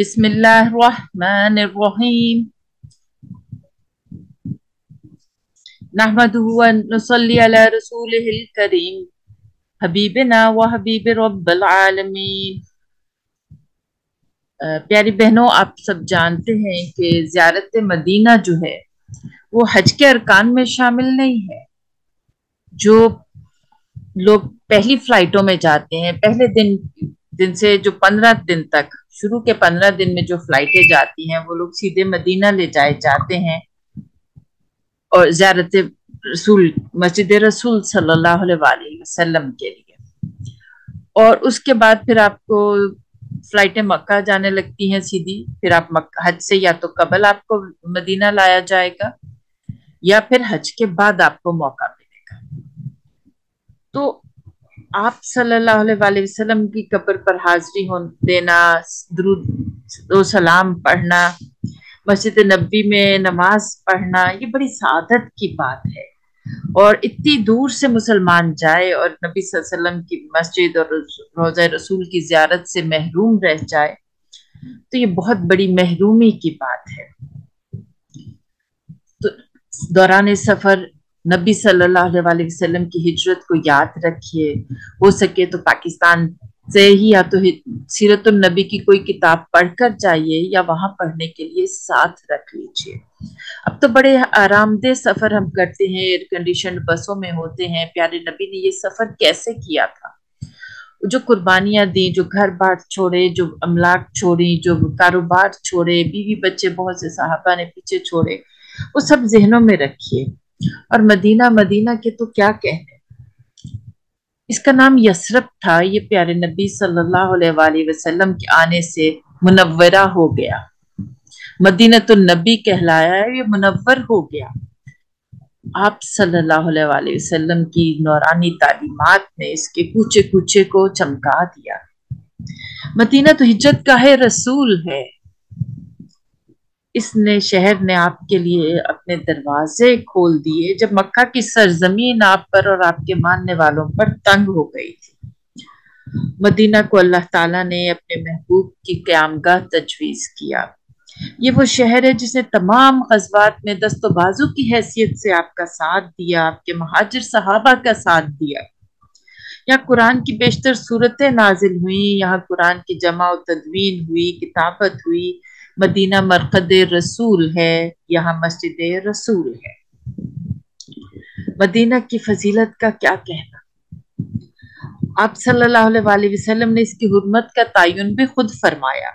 بسم اللہ الرحمن الرحیم۔ نحمده ونصلي على رسوله الكريم حبیبنا و حبیب رب العالمین۔ پیاری بہنوں، آپ سب جانتے ہیں کہ زیارت مدینہ جو ہے، وہ حج کے ارکان میں شامل نہیں ہے۔ جو لوگ پہلی فلائٹوں میں جاتے ہیں، پہلے دن دن سے جو پندرہ دن تک شروع کے پندرہ دن میں جو فلائٹیں جاتی ہیں، وہ لوگ سیدھے مدینہ لے جائے جاتے ہیں۔ اور زیارت رسول، مسجد رسول صلی اللہ علیہ وسلم کے لیے۔ اور اس کے بعد پھر آپ کو فلائٹیں مکہ جانے لگتی ہیں سیدھی۔ پھر آپ حج سے یا تو قبل آپ کو مدینہ لایا جائے گا، یا پھر حج کے بعد آپ کو موقع ملے گا۔ تو آپ صلی اللہ علیہ وسلم کی قبر پر حاضری دینا، درود و سلام پڑھنا، مسجد نبی میں نماز پڑھنا، یہ بڑی سعادت کی بات ہے۔ اور اتنی دور سے مسلمان جائے اور نبی صلی اللہ علیہ وسلم کی مسجد اور روزہ رسول کی زیارت سے محروم رہ جائے، تو یہ بہت بڑی محرومی کی بات ہے۔ تو دوران سفر نبی صلی اللہ علیہ وسلم کی ہجرت کو یاد رکھیے۔ ہو سکے تو پاکستان سے ہی یا تو سیرت النبی کی کوئی کتاب پڑھ کر جائیے یا وہاں پڑھنے کے لیے ساتھ رکھ لیجیے۔ اب تو بڑے آرام دہ سفر ہم کرتے ہیں ایئر کنڈیشن بسوں میں ہوتے ہیں۔ پیارے نبی نے یہ سفر کیسے کیا تھا؟ جو قربانیاں دی جو گھر بار چھوڑے، جو املاک چھوڑی جو کاروبار چھوڑے، بیوی بچے بہت سے صحابہ نے پیچھے چھوڑے، وہ سب ذہنوں میں رکھیے۔ اور مدینہ مدینہ کے تو کیا کہنے؟ اس کا نام یسرف تھا، یہ پیارے نبی صلی اللہ علیہ وآلہ وسلم کے آنے سے منورہ ہو گیا۔ مدینہ النبی کہلایا ہے، یہ منور ہو گیا۔ آپ صلی اللہ علیہ وآلہ وسلم کی نورانی تعلیمات نے اس کے کوچے کوچے کو چمکا دیا۔ مدینہ تو ہجرت کا ہے رسول ہے۔ اس نے شہر نے آپ کے لیے اپنے دروازے کھول دیے جب مکہ کی سرزمین آپ پر اور آپ کے ماننے والوں پر تنگ ہو گئی تھی۔ مدینہ کو اللہ تعالیٰ نے اپنے محبوب کی قیام گاہ تجویز کیا۔ یہ وہ شہر ہے جس نے تمام غزوات میں دست و بازو کی حیثیت سے آپ کا ساتھ دیا، آپ کے مہاجر صحابہ کا ساتھ دیا۔ یہاں قرآن کی بیشتر صورتیں نازل ہوئی یہاں قرآن کی جمع و تدوین ہوئی، کتابت ہوئی مدینہ مرقد رسول ہے، یہاں مسجد رسول ہے۔ مدینہ کی فضیلت کا کیا کہنا؟ آپ صلی اللہ علیہ وآلہ وسلم نے اس کی حرمت کا تعین بھی خود فرمایا۔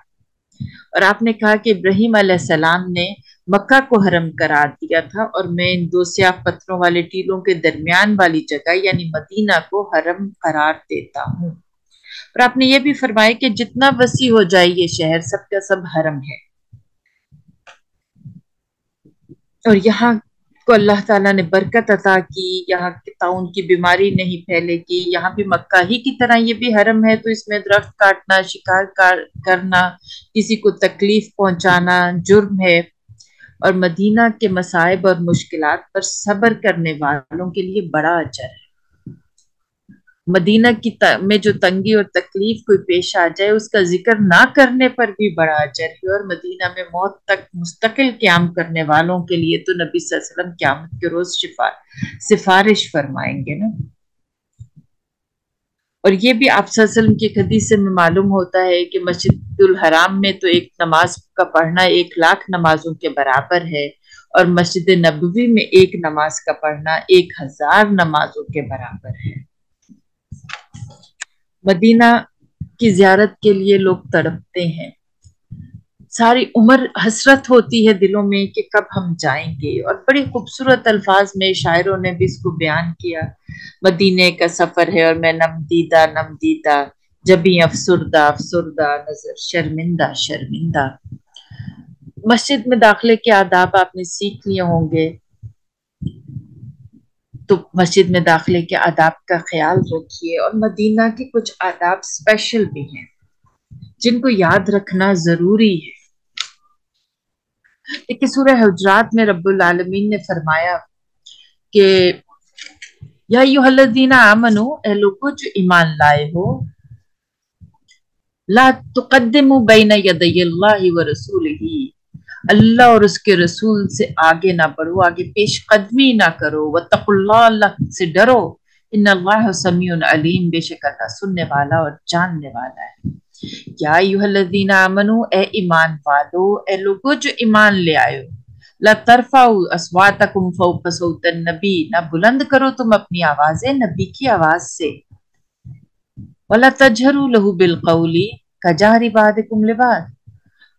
اور آپ نے کہا کہ ابراہیم علیہ السلام نے مکہ کو حرم قرار دیا تھا اور میں ان دو سیاہ پتھروں والے ٹیلوں کے درمیان والی جگہ یعنی مدینہ کو حرم قرار دیتا ہوں۔ اور آپ نے یہ بھی فرمایا کہ جتنا وسیع ہو جائے یہ شہر، سب کا سب حرم ہے۔ اور یہاں کو اللہ تعالیٰ نے برکت عطا کی، یہاں تعاون کی بیماری نہیں پھیلے گی، یہاں بھی مکہ ہی کی طرح یہ بھی حرم ہے، تو اس میں درخت کاٹنا، شکار کرنا، کسی کو تکلیف پہنچانا جرم ہے۔ اور مدینہ کے مصائب اور مشکلات پر صبر کرنے والوں کے لیے بڑا اجر ہے۔ مدینہ کی میں جو تنگی اور تکلیف کوئی پیش آ جائے، اس کا ذکر نہ کرنے پر بھی بڑا اجر ہے اور مدینہ میں موت تک مستقل قیام کرنے والوں کے لیے تو نبی صلی اللہ علیہ وسلم قیامت کے روز شفا سفارش فرمائیں گے نا۔ اور یہ بھی آپ صلی اللہ علیہ وسلم کی حدیث سے میں معلوم ہوتا ہے کہ مسجد الحرام میں تو ایک نماز کا پڑھنا ایک لاکھ نمازوں کے برابر ہے اور مسجد نبوی میں ایک نماز کا پڑھنا ایک ہزار نمازوں کے برابر ہے۔ مدینہ کی زیارت کے لیے لوگ تڑپتے ہیں۔ ساری عمر حسرت ہوتی ہے دلوں میں کہ کب ہم جائیں گے۔ اور بڑی خوبصورت الفاظ میں شاعروں نے بھی اس کو بیان کیا۔ مدینے کا سفر ہے اور میں نم دیدہ نم دیدہ جبھی افسردہ افسردہ، نظر شرمندہ شرمندہ۔ مسجد میں داخلے کے آداب آپ نے سیکھ لیے ہوں گے۔ تو مسجد میں داخلے کے آداب کا خیال رکھیے اور مدینہ کے کچھ آداب اسپیشل بھی ہیں، جن کو یاد رکھنا ضروری ہے۔ لیکن سورہ حجرات میں رب العالمین نے فرمایا کہ یا یو الذین آمنو، اے لوگو، جو ایمان لائے ہو، لا تقدموا بین یدی اللہ و رسول ہی اللہ اور اس کے رسول سے آگے نہ بڑھو، آگے پیش قدمی نہ کرو۔ وتق اللہ اللہ سے ڈرو۔ ان اللہ سمیع علیم، بے شک اللہ سننے والا اور جاننے والا ہے۔ یا ایوہ الذین آمنو اے ایمان والو، اے لوگو جو ایمان لے آئے ہو، لا ترفعوا اصواتکم فوق صوت النبی۔ نہ بلند کرو تم اپنی آوازیں نبی کی آواز سے۔ ولا تجہروا له بالقول کجہر بعضکم لبعض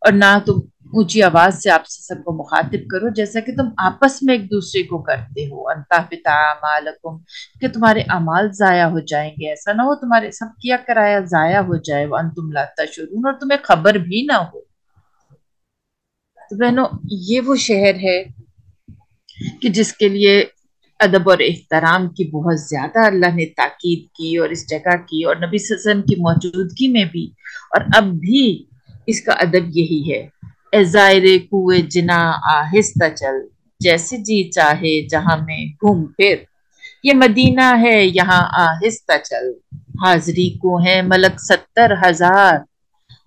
اور نہ تم اونچی آواز سے آپ سے سب کو مخاطب کرو جیسا کہ تم آپس میں ایک دوسرے کو کرتے ہو۔ انتا پتا مالکم کہ تمہارے اعمال ضائع ہو جائیں گے۔ ایسا نہ ہو تمہارے سب کیا کرایا ضائع ہو جائے۔ وہ تم لاتا شرون اور تمہیں خبر بھی نہ ہو۔ تو بہنوں، یہ وہ شہر ہے کہ جس کے لیے ادب اور احترام کی بہت زیادہ اللہ نے تاکید کی اور اس جگہ کی اور نبی صلی اللہ علیہ وسلم کی موجودگی میں بھی۔ اور اب بھی اس کا ادب یہی ہے۔ اے زائر کوئے جنا آہستہ چل جیسے جی چاہے جہاں میں گھوم پھر۔ یہ مدینہ ہے، یہاں آہستہ چل۔ حاضری کو ہے ملک ستر ہزار۔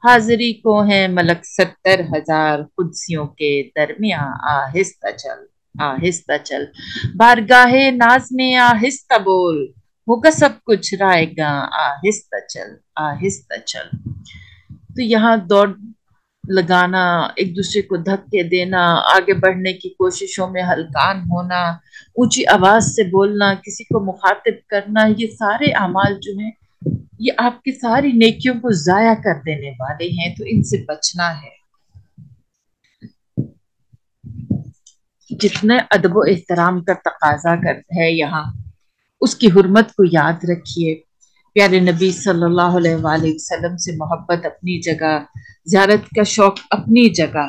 حاضری کو ہے ملک ستر ہزار۔ قدسیوں کے درمیان آہستہ چل آہستہ چل۔ بارگاہ ناز میں آہستہ بول۔ ہوگا سب کچھ رائے گا آہستہ چل آہستہ چل۔ تو یہاں دوڑ لگانا، ایک دوسرے کو دھکے دینا، آگے بڑھنے کی کوششوں میں ہلکان ہونا، اونچی آواز سے بولنا، کسی کو مخاطب کرنا، یہ سارے اعمال جو ہیں، یہ آپ کی ساری نیکیوں کو ضائع کر دینے والے ہیں، تو ان سے بچنا ہے۔ جتنے ادب و احترام کا تقاضا کرتا ہے یہاں، اس کی حرمت کو یاد رکھیے۔ پیارے نبی صلی اللہ علیہ وآلہ وسلم سے محبت اپنی جگہ، زیارت کا شوق اپنی جگہ۔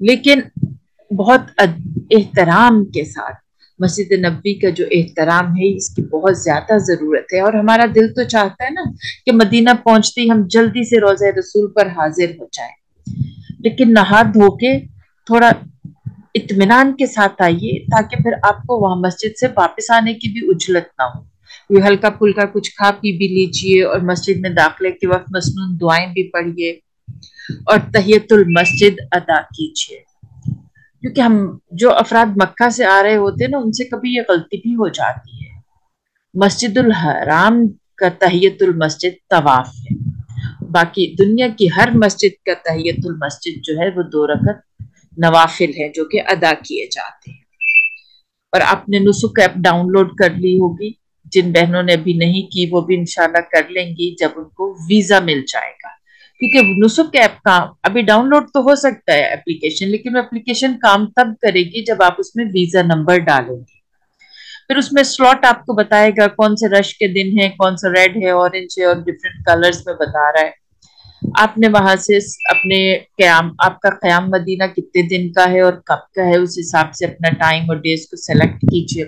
لیکن بہت احترام کے ساتھ مسجد نبی کا جو احترام ہے، اس کی بہت زیادہ ضرورت ہے۔ اور ہمارا دل تو چاہتا ہے نا کہ مدینہ پہنچتے ہم جلدی سے روزہ رسول پر حاضر ہو جائیں۔ لیکن نہا دھو کے تھوڑا اطمینان کے ساتھ آئیے تاکہ پھر آپ کو وہاں مسجد سے واپس آنے کی بھی اجلت نہ ہو۔ یہ ہلکا پھلکا کچھ کھا پی بھی لیجیے اور مسجد میں داخلے کے وقت مصنون دعائیں بھی پڑھیے اور تحیت المسجد ادا کیجیے کیونکہ ہم جو افراد مکہ سے آ رہے ہوتے ہیں نا، ان سے کبھی یہ غلطی بھی ہو جاتی ہے۔ مسجد الحرام کا تحیت المسجد طواف ہے۔ باقی دنیا کی ہر مسجد کا تحیت المسجد جو ہے، وہ دو رکعت نوافل ہے جو کہ ادا کیے جاتے ہیں۔ اور آپ نے نسخ ایپ ڈاؤن لوڈ کر لی ہوگی۔ جن بہنوں نے ابھی نہیں کی وہ بھی انشاءاللہ کر لیں گی جب ان کو ویزا مل جائے گا۔ کیونکہ نسخ ایپ کا ابھی ڈاؤن لوڈ تو ہو سکتا ہے اپلیکیشن، لیکن وہ اپلیکیشن کام تب کرے گی جب آپ اس میں ویزا نمبر ڈالیں گے۔ پھر اس میں سلاٹ آپ کو بتائے گا کون سے رش کے دن ہے کون سا ریڈ ہے، اورنج ہے، اور ڈفرینٹ کلرز میں بتا رہا ہے۔ آپ نے وہاں سے اپنے قیام آپ کا قیام مدینہ کتنے دن کا ہے اور کب کا ہے، اس حساب سے اپنا ٹائم اور ڈیز کو سلیکٹ کیجیے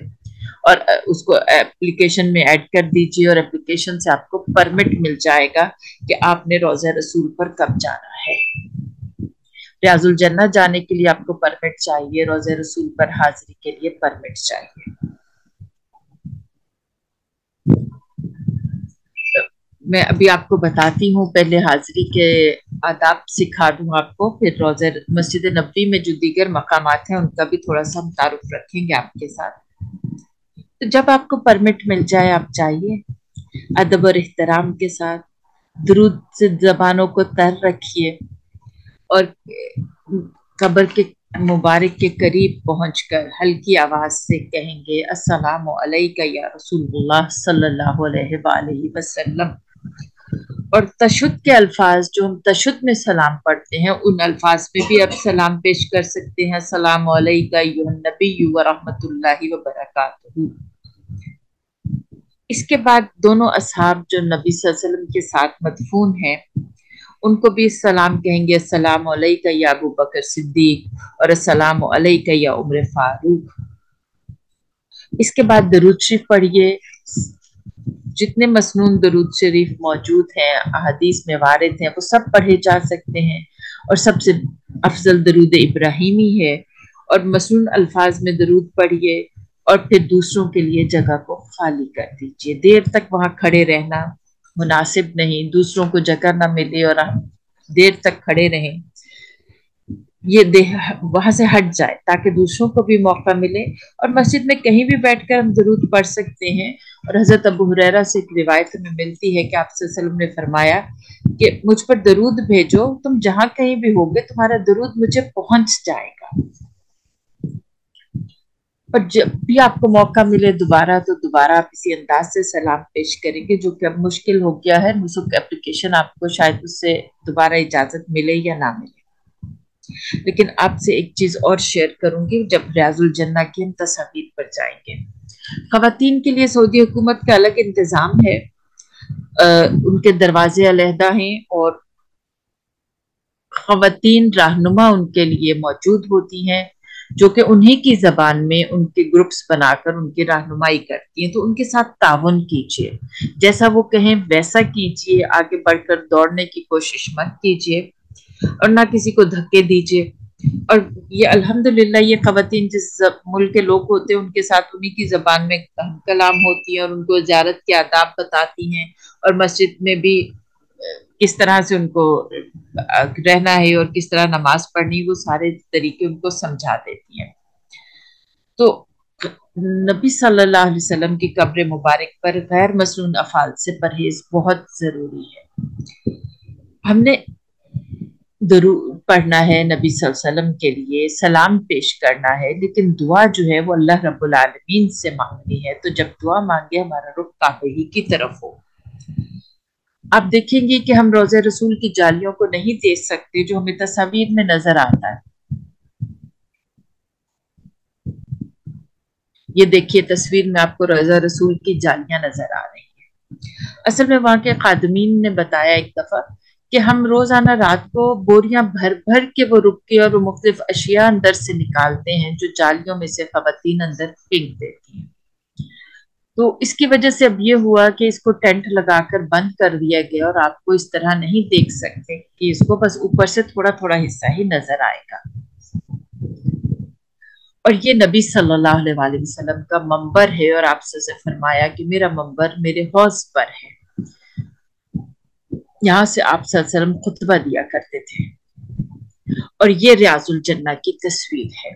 اور اس کو اپلیکیشن میں ایڈ کر دیجیے اور اپلیکیشن سے آپ کو پرمٹ مل جائے گا کہ آپ نے روزہ رسول پر کب جانا ہے۔ ریاض الجنہ جانے کے لیے آپ کو پرمٹ چاہیے، روزہ رسول پر حاضری کے لیے پرمٹ چاہیے۔ میں ابھی آپ کو بتاتی ہوں، پہلے حاضری کے آداب سکھا دوں آپ کو، پھر روزہ مسجد نبی میں جو دیگر مقامات ہیں، ان کا بھی تھوڑا سا ہم تعارف رکھیں گے آپ کے ساتھ۔ تو جب آپ کو پرمٹ مل جائے، آپ جائیے۔ ادب اور احترام کے ساتھ، درود سے زبانوں کو تر رکھیے اور قبر کے مبارک کے قریب پہنچ کر ہلکی آواز سے کہیں گے، السلام علیکہ یا رسول اللہ صلی اللہ علیہ وآلہ وسلم۔ اور تشد کے الفاظ جو ہم تشد میں سلام پڑھتے ہیں، ان الفاظ میں بھی اب سلام پیش کر سکتے ہیں۔ السلام علیکہ نبی و رحمۃ اللہ وبرکاتہ۔ اس کے بعد دونوں اصحاب جو نبی صلی اللہ علیہ وسلم کے ساتھ مدفون ہیں، ان کو بھی السلام کہیں گے۔ السلام علیکہ یا ابو بکر صدیق اور السلام علیکہ یا عمر فاروق۔ اس کے بعد درود شریف پڑھیے۔ جتنے مسنون درود شریف موجود ہیں، احادیث میں وارد ہیں، وہ سب پڑھے جا سکتے ہیں۔ اور سب سے افضل درود ابراہیمی ہے۔ اور مسنون الفاظ میں درود پڑھیے اور پھر دوسروں کے لیے جگہ کو خالی کر دیجیے۔ دیر تک وہاں کھڑے رہنا مناسب نہیں، دوسروں کو جگہ نہ ملے اور ہم دیر تک کھڑے رہیں۔ یہ دیہ وہاں سے ہٹ جائے تاکہ دوسروں کو بھی موقع ملے اور مسجد میں کہیں بھی بیٹھ کر ہم درود پڑھ سکتے ہیں۔ اور حضرت ابو حریرہ سے ایک روایت میں ملتی ہے کہ آپ صلی اللہ علیہ وسلم نے فرمایا کہ مجھ پر درود بھیجو، تم جہاں کہیں بھی ہوگے تمہارا درود مجھے پہنچ جائے گا۔ اور جب بھی آپ کو موقع ملے دوبارہ تو دوبارہ آپ اسی انداز سے سلام پیش کریں گے، جو کہ اب مشکل ہو گیا ہے۔ نسخ اپلیکیشن آپ کو شاید اس سے دوبارہ اجازت ملے یا نہ ملے۔ لیکن آپ سے ایک چیز اور شیئر کروں گی جب ریاض الجنہ کی ہم تصاویر پر جائیں گے۔ خواتین کے لیے سعودی حکومت کا الگ انتظام ہے۔ ان کے دروازے علیحدہ ہیں اور خواتین رہنما ان کے لیے موجود ہوتی ہیں، جو کہ انہی کی زبان میں ان کے گروپس بنا کر ان کی رہنمائی کرتی ہیں۔ تو ان کے ساتھ تعاون کیجیے جیسا وہ کہیں، ویسا کیجیے آگے بڑھ کر دوڑنے کی کوشش مت کیجیے اور نہ کسی کو دھکے دیجیے اور یہ الحمد للہ یہ خواتین جس ملک کے لوگ ہوتے ہیں، ان کے ساتھ انہیں کی زبان میں کلام ہوتی ہے اور ان کو زیارت کے آداب بتاتی ہیں اور مسجد میں بھی، کس طرح سے ان کو رہنا ہے اور کس طرح نماز پڑھنی وہ سارے طریقے ان کو سمجھا دیتی ہیں۔ تو نبی صلی اللہ علیہ وسلم کی قبر مبارک پر غیر مصنون افعال سے پرہیز بہت ضروری ہے۔ ہم نے درود پڑھنا ہے نبی صلی اللہ علیہ وسلم کے لیے، سلام پیش کرنا ہے، لیکن دعا جو ہے وہ اللہ رب العالمین سے مانگنی ہے۔ تو جب دعا مانگے، ہمارا رخ کعبے کی طرف ہو۔ آپ دیکھیں گے کہ ہم روزہ رسول کی جالیوں کو نہیں دیکھ سکتے، جو ہمیں تصاویر میں نظر آتا ہے۔ یہ دیکھیے، تصویر میں آپ کو روزہ رسول کی جالیاں نظر آ رہی ہیں۔ اصل میں وہاں کے قادمین نے بتایا ایک دفعہ کہ ہم روزانہ رات کو بوریاں بھر بھر کے وہ رکے اور وہ مختلف اشیاء اندر سے نکالتے ہیں جو جالیوں میں سے خواتین اندر پھینک دیتی ہیں۔ تو اس کی وجہ سے اب یہ ہوا کہ اس کو ٹینٹ لگا کر بند کر دیا گیا اور آپ کو اس طرح نہیں دیکھ سکتے کہ اس کو بس اوپر سے تھوڑا تھوڑا حصہ ہی نظر آئے گا۔ اور یہ نبی صلی اللہ علیہ وآلہ وسلم کا ممبر ہے اور آپ سے فرمایا کہ میرا ممبر میرے حوض پر ہے۔ یہاں سے آپ صلی اللہ علیہ وسلم خطبہ دیا کرتے تھے۔ اور یہ ریاض الجنہ کی تصویر ہے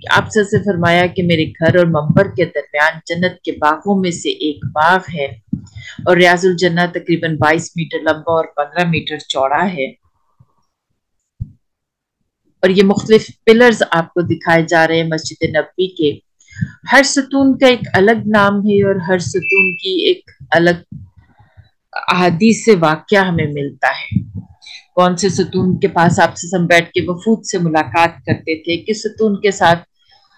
کہ آپ سے فرمایا کہ میرے گھر اور ممبر کے درمیان جنت کے باغوں میں سے ایک باغ ہے اور ریاض الجنہ تقریباً بائیس میٹر لمبا اور پندرہ میٹر چوڑا ہے۔ اور یہ مختلف پلرز آپ کو دکھائے جا رہے ہیں مسجد نبی کے۔ ہر ستون کا ایک الگ نام ہے اور ہر ستون کی ایک الگ احادیث سے واقعہ ہمیں ملتا ہے۔ کون سے ستون کے پاس آپ سے سم بیٹھ کے وفود سے ملاقات کرتے تھے؟ کس ستون کے ساتھ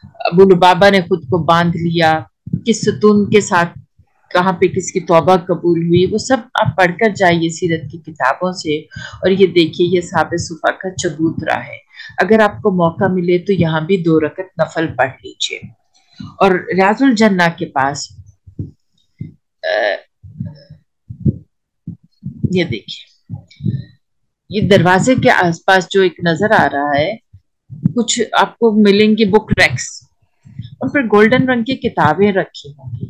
ابو البابا نے خود کو باندھ لیا؟ کس ستون کے ساتھ کہاں پہ کس کی توبہ قبول ہوئی؟ وہ سب آپ پڑھ کر جائیے سیرت کی کتابوں سے۔ اور یہ دیکھیے، یہ ثابت صفحہ کا چبوترا ہے۔ اگر آپ کو موقع ملے تو یہاں بھی دو رکت نفل پڑھ لیجیے اور ریاض الجنہ کے پاس یہ دیکھیں یہ دروازے کے آس پاس جو ایک نظر آ رہا ہے، کچھ آپ کو ملیں گی بک ریکس ان پر گولڈن رنگ کی کتابیں رکھی ہوں گی۔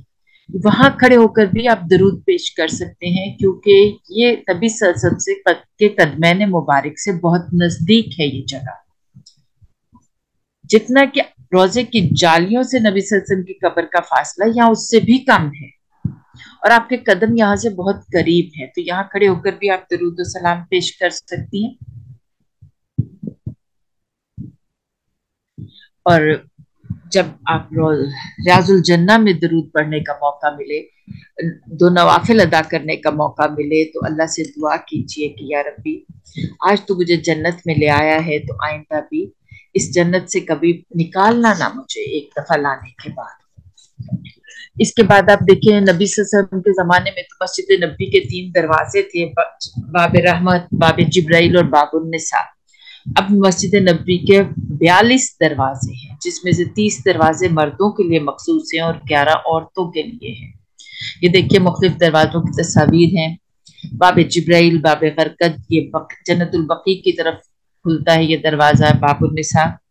وہاں کھڑے ہو کر بھی آپ درود پیش کر سکتے ہیں، کیونکہ یہ طبی سلسل سے کے قدمین مبارک سے بہت نزدیک ہے یہ جگہ۔ جتنا کہ روزے کی جالیوں سے نبی صلی اللہ علیہ وسلم کی قبر کا فاصلہ یہاں اس سے بھی کم ہے۔ اور آپ کے قدم یہاں سے بہت قریب ہیں، تو یہاں کھڑے ہو کر بھی آپ درود و سلام پیش کر سکتی ہیں۔ اور جب آپ ریاض الجنہ میں درود پڑھنے کا موقع ملے، دو نوافل ادا کرنے کا موقع ملے، تو اللہ سے دعا کیجیے کہ یا ربی، آج تو مجھے جنت میں لے آیا ہے، تو آئندہ بھی اس جنت سے کبھی نکالنا نہ مجھے ایک دفعہ لانے کے بعد۔ اس کے بعد آپ دیکھیں نبی صلی اللہ علیہ وسلم کے زمانے میں تو مسجد نبی کے تین دروازے تھے، باب رحمت، باب جبرائیل اور باب النساء۔ اب مسجد نبی کے بیالیس دروازے ہیں، جس میں سے تیس دروازے مردوں کے لیے مخصوص ہیں اور گیارہ عورتوں کے لیے ہیں۔ یہ دیکھیے مختلف دروازوں کی تصاویر ہیں۔ باب جبرائیل، باب غرکت یہ جنت البقی کی طرف کھلتا ہے یہ دروازہ، باب النساء۔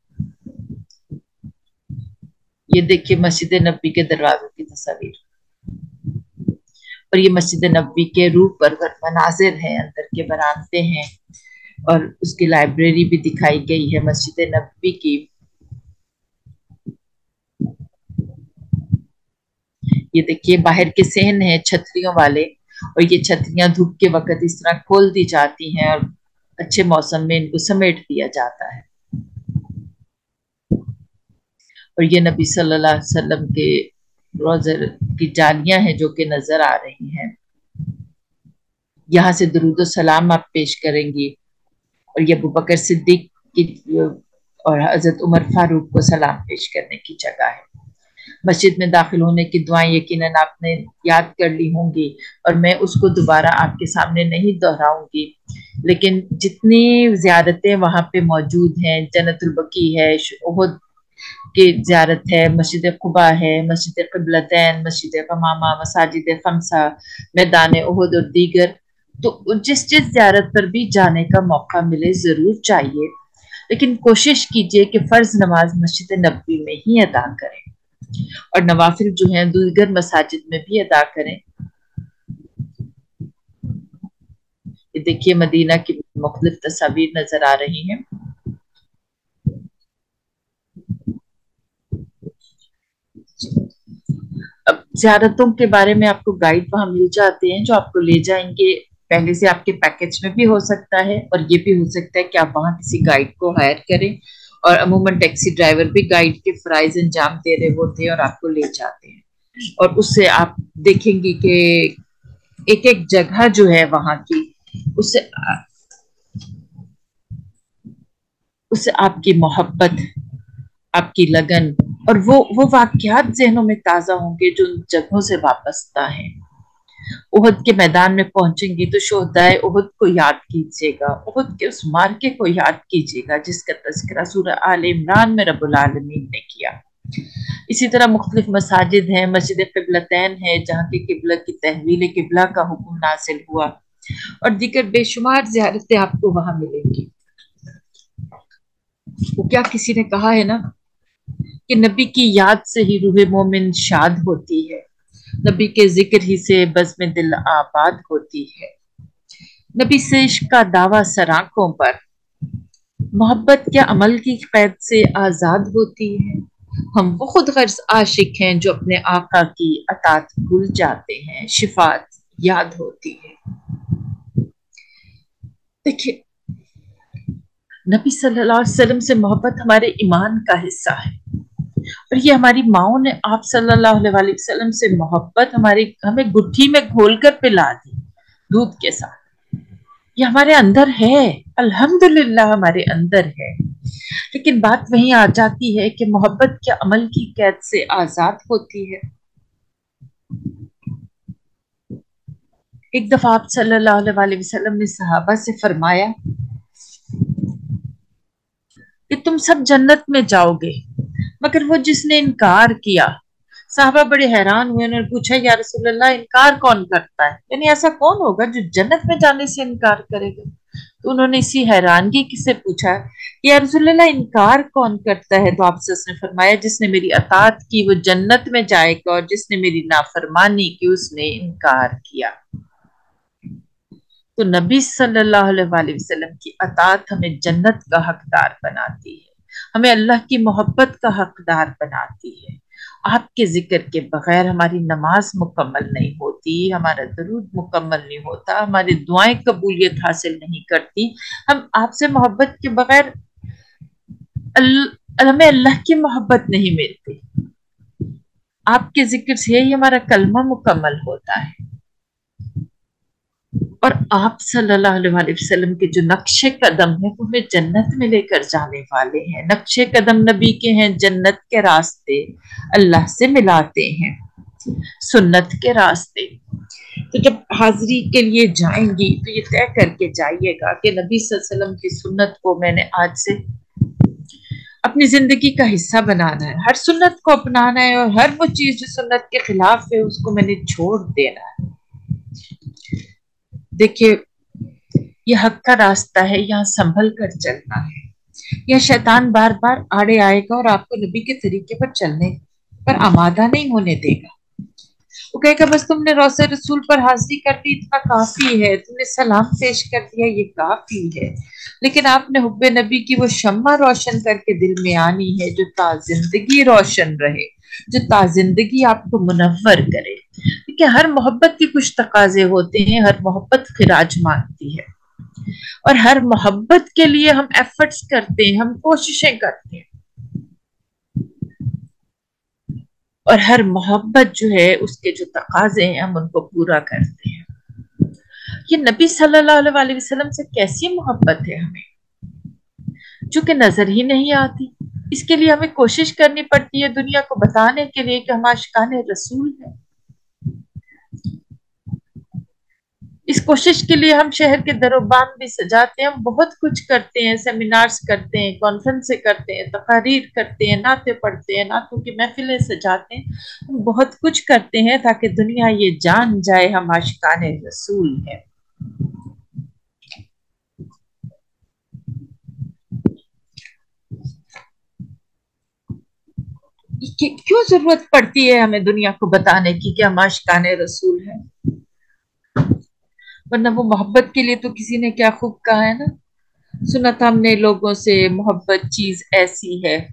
یہ دیکھیے مسجد نبی کے دروازوں کی تصاویر۔ اور یہ مسجد نبوی کے روح پر مناظر ہیں، اندر کے برآمدے ہیں۔ اور اس کی لائبریری بھی دکھائی گئی ہے مسجد نبوی کی۔ یہ دیکھیے باہر کے سہن ہیں چھتریوں والے۔ اور یہ چھتریاں دھوپ کے وقت اس طرح کھول دی جاتی ہیں اور اچھے موسم میں ان کو سمیٹ دیا جاتا ہے۔ اور یہ نبی صلی اللہ علیہ وسلم کے روزر کی جالیاں ہیں جو کہ نظر آ رہی ہیں۔ یہاں سے درود و سلام آپ پیش کریں گی۔ اور یہ ابو بکر صدیق کی اور حضرت عمر فاروق کو سلام پیش کرنے کی جگہ ہے۔ مسجد میں داخل ہونے کی دعائیں یقیناً آپ نے یاد کر لی ہوں گی اور میں اس کو دوبارہ آپ کے سامنے نہیں دہراؤں گی۔ لیکن جتنی زیارتیں وہاں پہ موجود ہیں، جنت البقی ہے عہد کی زیارت ہے، مسجد قبا ہے، مسجد قبلتین مسجد قمامہ مساجد خمسہ، میدان عہد اور دیگر۔ تو جس جس زیارت پر بھی جانے کا موقع ملے ضرور چاہیے۔ لیکن کوشش کیجیے کہ فرض نماز مسجد نبوی میں ہی ادا کریں۔ اور نوافل جو ہیں، دیگر مساجد میں بھی ادا کریں۔ یہ دیکھیے مدینہ کی مختلف تصاویر نظر آ رہی ہیں۔ اب زیارتوں کے بارے میں آپ کو گائیڈ وہاں مل جاتے ہیں جو آپ کو لے جائیں گے۔ پہلے سے آپ کے پیکج میں بھی ہو سکتا ہے اور یہ بھی ہو سکتا ہے کہ آپ وہاں کسی گائیڈ کو ہائر کریں۔ اور عموماً ٹیکسی ڈرائیور بھی گائیڈ کے فرائض انجام دے رہے ہوتے ہیں اور آپ کو لے جاتے ہیں۔ اور اس سے آپ دیکھیں گی کہ ایک ایک جگہ جو ہے وہاں کی، اس سے اس سے آپ کی محبت، آپ کی لگن اور وہ وہ واقعات ذہنوں میں تازہ ہوں گے جو ان جگہوں سے وابستہ ہیں۔ عہد کے میدان میں پہنچیں گے تو شہدائے عہد کو یاد کیجیے گا۔ عہد کے اس مارکے کو یاد کیجیے گا جس کا تذکرہ سورہ آل عمران میں رب العالمین نے کیا۔ اسی طرح مختلف مساجد ہیں، مسجد قبلتین ہے جہاں کی قبلہ کی تحویل قبلہ کا حکم نازل ہوا۔ اور دیگر بے شمار زیارتیں آپ کو وہاں ملیں گی۔ وہ کیا کسی نے کہا ہے نا؟ کہ نبی کی یاد سے ہی روح مومن شاد ہوتی ہے۔ نبی کے ذکر ہی سے بزم دل آباد ہوتی ہے۔ نبی سے عشق کا دعویٰ سراکوں پر۔ محبت کے عمل کی قید سے آزاد ہوتی ہے۔ ہم وہ خود غرض عاشق ہیں جو اپنے آقا کی اطاعت بھول جاتے ہیں۔ شفات یاد ہوتی ہے۔ دیکھیے نبی صلی اللہ علیہ وسلم سے محبت ہمارے ایمان کا حصہ ہے۔ اور یہ ہماری ماؤں نے آپ صلی اللہ علیہ وسلم سے محبت ہماری ہمیں گٹھی میں گھول کر پلا دی دودھ کے ساتھ۔ یہ ہمارے اندر ہے، الحمدللہ ہمارے اندر ہے۔ لیکن بات وہیں آ جاتی ہے کہ محبت کے عمل کی قید سے آزاد ہوتی ہے۔ ایک دفعہ آپ صلی اللہ علیہ وسلم نے صحابہ سے فرمایا کہ تم سب جنت میں جاؤ گے۔ مگر وہ جس نے انکار کیا، صحابہ بڑے حیران ہوئے، انہوں نے پوچھا، یا رسول اللہ، انکار کون کرتا ہے؟ یعنی ایسا کون ہوگا جو جنت میں جانے سے انکار کرے گا؟ تو انہوں نے اسی حیرانگی کسے پوچھا کہ یا رسول اللہ، انکار کون کرتا ہے؟ تو آپ سے اس نے فرمایا، جس نے میری اطاعت کی، وہ جنت میں جائے گا، اور جس نے میری نافرمانی کی، اس نے انکار کیا۔ تو نبی صلی اللہ علیہ وسلم کی اطاعت ہمیں جنت کا حقدار بناتی ہے۔ ہمیں اللہ کی محبت کا حقدار بناتی ہے۔ آپ کے ذکر کے بغیر ہماری نماز مکمل نہیں ہوتی، ہمارا درود مکمل نہیں ہوتا، ہماری دعائیں قبولیت حاصل نہیں کرتی۔ ہم آپ سے محبت کے بغیر ہمیں اللہ کی محبت نہیں ملتی۔ آپ کے ذکر سے ہی ہمارا کلمہ مکمل ہوتا ہے۔ اور آپ صلی اللہ علیہ وسلم کے جو نقش قدم ہیں، وہ ہمیں جنت میں لے کر جانے والے ہیں۔ نقش قدم نبی کے ہیں، جنت کے راستے اللہ سے ملاتے ہیں۔ سنت کے راستے۔ تو جب حاضری کے لیے جائیں گی، تو یہ طے کر کے جائیے گا کہ نبی صلی اللہ علیہ وسلم کی سنت کو میں نے آج سے اپنی زندگی کا حصہ بنانا ہے۔ ہر سنت کو اپنانا ہے اور ہر وہ چیز جو سنت کے خلاف ہے، اس کو میں نے چھوڑ دینا ہے۔ دیکھیے، یہ حق کا راستہ ہے، یہاں سنبھل کر چلنا ہے۔ یہ شیطان بار بار آڑے آئے گا اور آپ کو نبی کے طریقے پر چلنے، پر آمادہ نہیں ہونے دے گا۔ وہ کہے گا، بس تم نے روس رسول پر حاضری کر دی، اتنا کافی ہے، تم نے سلام پیش کر دیا، یہ کافی ہے۔ لیکن آپ نے حب نبی کی وہ شمع روشن کر کے دل میں آنی ہے، جو تا زندگی روشن رہے، جو تا زندگی آپ کو منور کرے۔ کیونکہ ہر محبت کی کچھ تقاضے ہوتے ہیں، ہر محبت خراج مانگتی ہے۔ اور ہر محبت کے لیے ہم ایفرٹس کرتے ہیں، ہم کوششیں کرتے ہیں۔ اور ہر محبت جو ہے، اس کے جو تقاضے ہیں، ہم ان کو پورا کرتے ہیں۔ یہ نبی صلی اللہ علیہ وسلم سے کیسی محبت ہے ہمیں؟ جو کہ نظر ہی نہیں آتی۔ اس کے لیے ہمیں کوشش کرنی پڑتی ہے دنیا کو بتانے کے لیے کہ ہم آشکان رسول ہیں۔ اس کوشش کے لیے ہم شہر کے در و بام بھی سجاتے ہیں، ہم بہت کچھ کرتے ہیں سیمینارز کرتے ہیں کانفرنس کرتے ہیں، تقاریر کرتے ہیں، نعتیں پڑھتے ہیں، نعتوں کی محفلیں سجاتے ہیں۔ ہم بہت کچھ کرتے ہیں تاکہ دنیا یہ جان جائے ہم آشکان رسول ہیں۔ کیوں ضرورت پڑتی ہے ہمیں دنیا کو بتانے کی کہ ہم آشکان رسول ہیں؟ ورنہ وہ محبت کے لیے تو کسی نے کیا خوب کہا ہے نا؟ سنا تھا ہم نے لوگوں سے محبت چیز ایسی ہے۔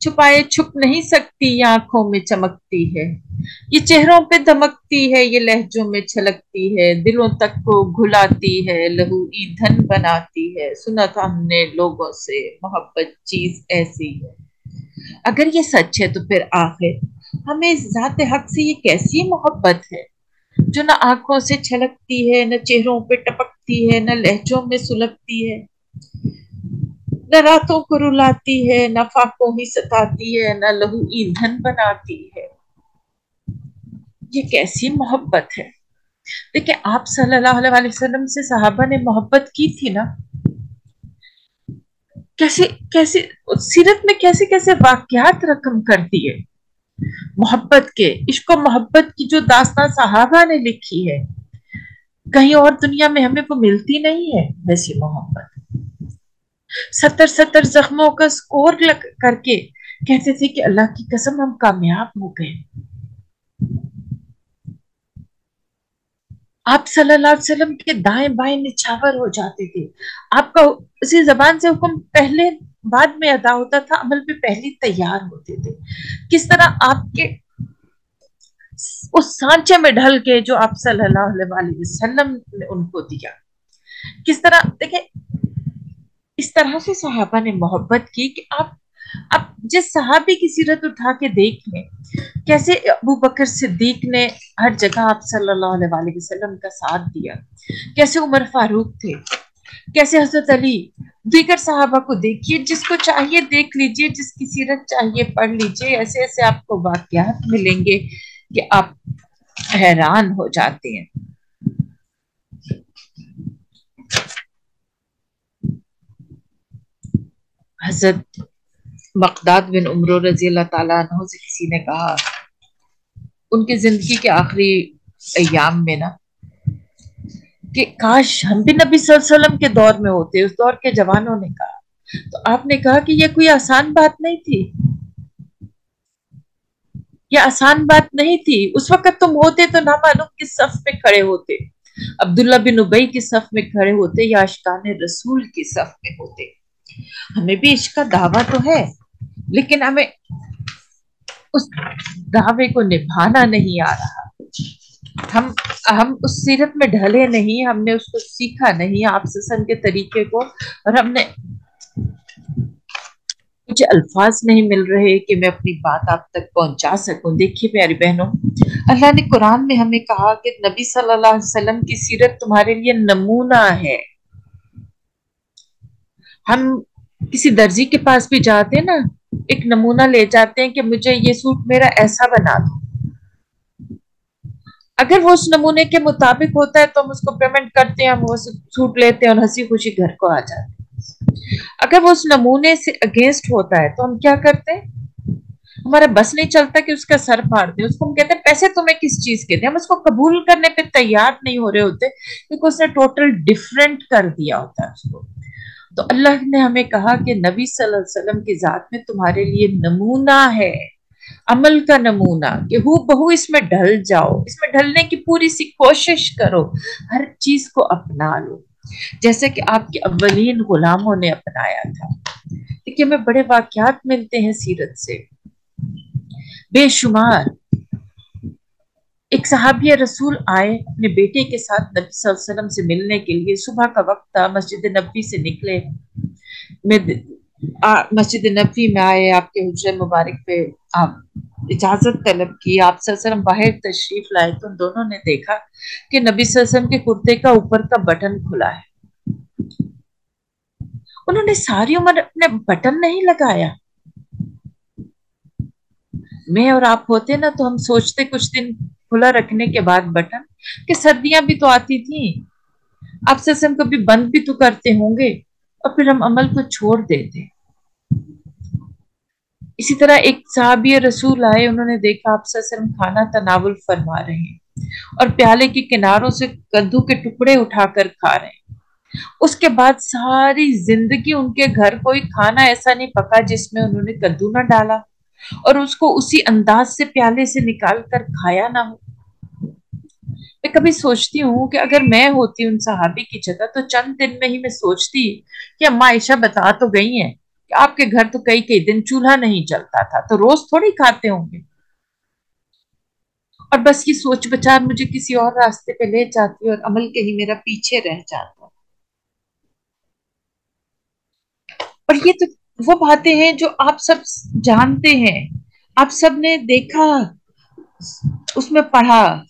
چھپائے چھپ نہیں سکتی یہ آنکھوں میں چمکتی ہے۔ یہ چہروں پہ دمکتی ہے، یہ لہجوں میں چھلکتی ہے۔ دلوں تک کو گھلاتی ہے، لہو ایندھن بناتی ہے۔ سنا تھا ہم نے لوگوں سے محبت چیز ایسی ہے۔ اگر یہ سچ ہے تو پھر آخر، ہمیں ذات حق سے یہ کیسی محبت ہے؟ جو نہ آنکھوں سے چھلکتی ہے، نہ چہروں پہ ٹپکتی ہے، نہ لہجوں میں سلگتی ہے۔ نہ راتوں کو رلاتی ہے، نہ فاقوں ہی ستاتی ہے، نہ لہو ایندھن بناتی ہے۔ یہ کیسی محبت ہے۔ دیکھیں، آپ صلی اللہ علیہ وسلم سے صحابہ نے محبت کی تھی نا۔ کیسے کیسے، سیرت میں کیسے کیسے واقعات رقم کرتی ہے محبت کے، عشق و محبت کی جو داستان صحابہ نے لکھی ہے، کہیں اور دنیا میں ہمیں وہ ملتی نہیں ہے ویسی محبت۔ ستر ستر زخموں کا سکور کر کے کہتے تھے کہ اللہ کی قسم ہم کامیاب ہو گئے۔ آپ صلی اللہ علیہ وسلم کے دائیں بائیں نچھاور ہو جاتے تھے۔ آپ کا اسی زبان سے حکم پہلے بعد میں ادا ہوتا تھا، عمل پہ پہلی تیار ہوتے تھے۔ کس طرح آپ کے اس سانچے میں ڈھل کے جو آپ صلی اللہ علیہ وسلم نے ان کو دیا۔ کس طرح، دیکھیں، اس طرح سے صحابہ نے محبت کی کہ آپ اب جس صحابی کی سیرت اٹھا کے دیکھ لیں، کیسے ابو بکر صدیق نے ہر جگہ آپ صلی اللہ علیہ وسلم کا ساتھ دیا۔ کیسے عمر فاروق تھے۔ کیسے حضرت علی؟ دیگر صحابہ کو دیکھیے، جس کو چاہیے دیکھ لیجیے، جس کی سیرت چاہیے پڑھ لیجیے، ایسے ایسے آپ کو واقعات ملیں گے کہ آپ حیران ہو جاتے ہیں۔ حضرت مقداد بن عمر رضی اللہ تعالیٰ عنہ سے کسی نے کہا، ان کی زندگی کے آخری ایام میں نا کہ کاش ہم بھی نبی صلی اللہ علیہ وسلم کے دور میں ہوتے، اس دور کے جوانوں نے کہا۔ تو آپ نے کہا کہ یہ کوئی آسان بات نہیں تھی۔ یہ آسان بات نہیں تھی۔ اس وقت تم ہوتے تو نہ معلوم کس صف میں کھڑے ہوتے۔ عبداللہ بن ابئی کی صف میں کھڑے ہوتے یا اشکان رسول کی صف میں ہوتے۔ ہمیں بھی عشق کا دعویٰ تو ہے، لیکن ہمیں اس دعوے کو نبھانا نہیں آ رہا۔ ہم ہم اس سیرت میں ڈھلے نہیں، ہم نے اس کو سیکھا نہیں آپ سسن کے طریقے کو، اور ہم نے مجھے الفاظ نہیں مل رہے کہ میں اپنی بات آپ تک پہنچا سکوں۔ دیکھیے پیاری بہنوں، اللہ نے قرآن میں ہمیں کہا کہ نبی صلی اللہ علیہ وسلم کی سیرت تمہارے لیے نمونہ ہے۔ ہم کسی درجی کے پاس بھی جاتے ہیں نا، ایک نمونہ لے جاتے ہیں کہ مجھے یہ سوٹ میرا ایسا بنا دو۔ اگر وہ اس نمونے کے مطابق ہوتا ہے تو ہم اس کو پیمنٹ کرتے ہیں، ہم وہ سوٹ لیتے ہیں اور ہنسی خوشی گھر کو آ جاتے ہیں۔ اگر وہ اس نمونے سے اگینسٹ ہوتا ہے تو ہم کیا کرتے ہیں؟ ہمارا بس نہیں چلتا کہ اس کا سر پھاڑ دیں۔ اس کو ہم کہتے ہیں، پیسے تمہیں کس چیز کے دیں؟ ہم اس کو قبول کرنے پہ تیار نہیں ہو رہے ہوتے کیونکہ اس نے ٹوٹل ڈفرینٹ کر دیا ہوتا ہے اس کو۔ تو اللہ نے ہمیں کہا کہ نبی صلی اللہ علیہ وسلم کی ذات میں تمہارے لیے نمونہ ہے۔ عمل کا نمونہ کہ ہو بہو اس میں ڈھل جاؤ، اس میں ڈھلنے کی پوری سی کوشش کرو، ہر چیز کو اپنا لو۔ جیسے کہ آپ کے اولین غلاموں نے اپنایا تھا۔ دیکھیے، ہمیں بڑے واقعات ملتے ہیں سیرت سے۔ بے شمار ایک صحابی رسول آئے اپنے بیٹے کے ساتھ نبی صلی اللہ علیہ وسلم سے ملنے کے لیے۔ صبح کا وقت تھا، مسجد نبی سے نکلے۔ میں مسجد نبی میں آئے، آپ کے حجر مبارک پہ آپ اجازت طلب کی، آپ صلی اللہ علیہ وسلم باہر تشریف لائے تو دونوں نے دیکھا کہ نبی صلی اللہ علیہ وسلم کے کرتے کا اوپر کا بٹن کھلا ہے۔ انہوں نے ساری عمر اپنے بٹن نہیں لگایا۔ میں اور آپ ہوتے نا تو ہم سوچتے کچھ دن کھلا رکھنے کے بعد بٹن، کہ سردیاں بھی تو آتی تھیں۔ آپ سے کبھی بند بھی تو کرتے ہوں گے۔ اور پھر ہم عمل کو چھوڑ دیتے۔ اسی طرح ایک صحابی رسول آئے، انہوں نے دیکھا آپ سے کھانا تناول فرما رہے ہیں اور پیالے کے کناروں سے کدو کے ٹکڑے اٹھا کر کھا رہے ہیں۔ اس کے بعد ساری زندگی ان کے گھر کوئی کھانا ایسا نہیں پکا جس میں انہوں نے کدو نہ ڈالا اور اس کو اسی انداز سے پیالے سے نکال کر کھایا نہ ہو۔ میں کبھی سوچتی ہوں کہ اگر میں ہوتی ان صحابی کی جگہ تو چند دن میں ہی میں سوچتی کہ اما عائشہ بتا تو گئی ہیں کہ آپ کے گھر تو کئی کئی دن چولہا نہیں چلتا تھا، تو روز تھوڑی کھاتے ہوں گے۔ اور بس یہ سوچ بچار مجھے کسی اور راستے پہ لے جاتی اور عمل کہیں میرا پیچھے رہ جاتا۔ اور یہ تو وہ باتیں ہیں جو آپ سب جانتے ہیں۔ آپ سب نے دیکھا، اس میں پڑھا۔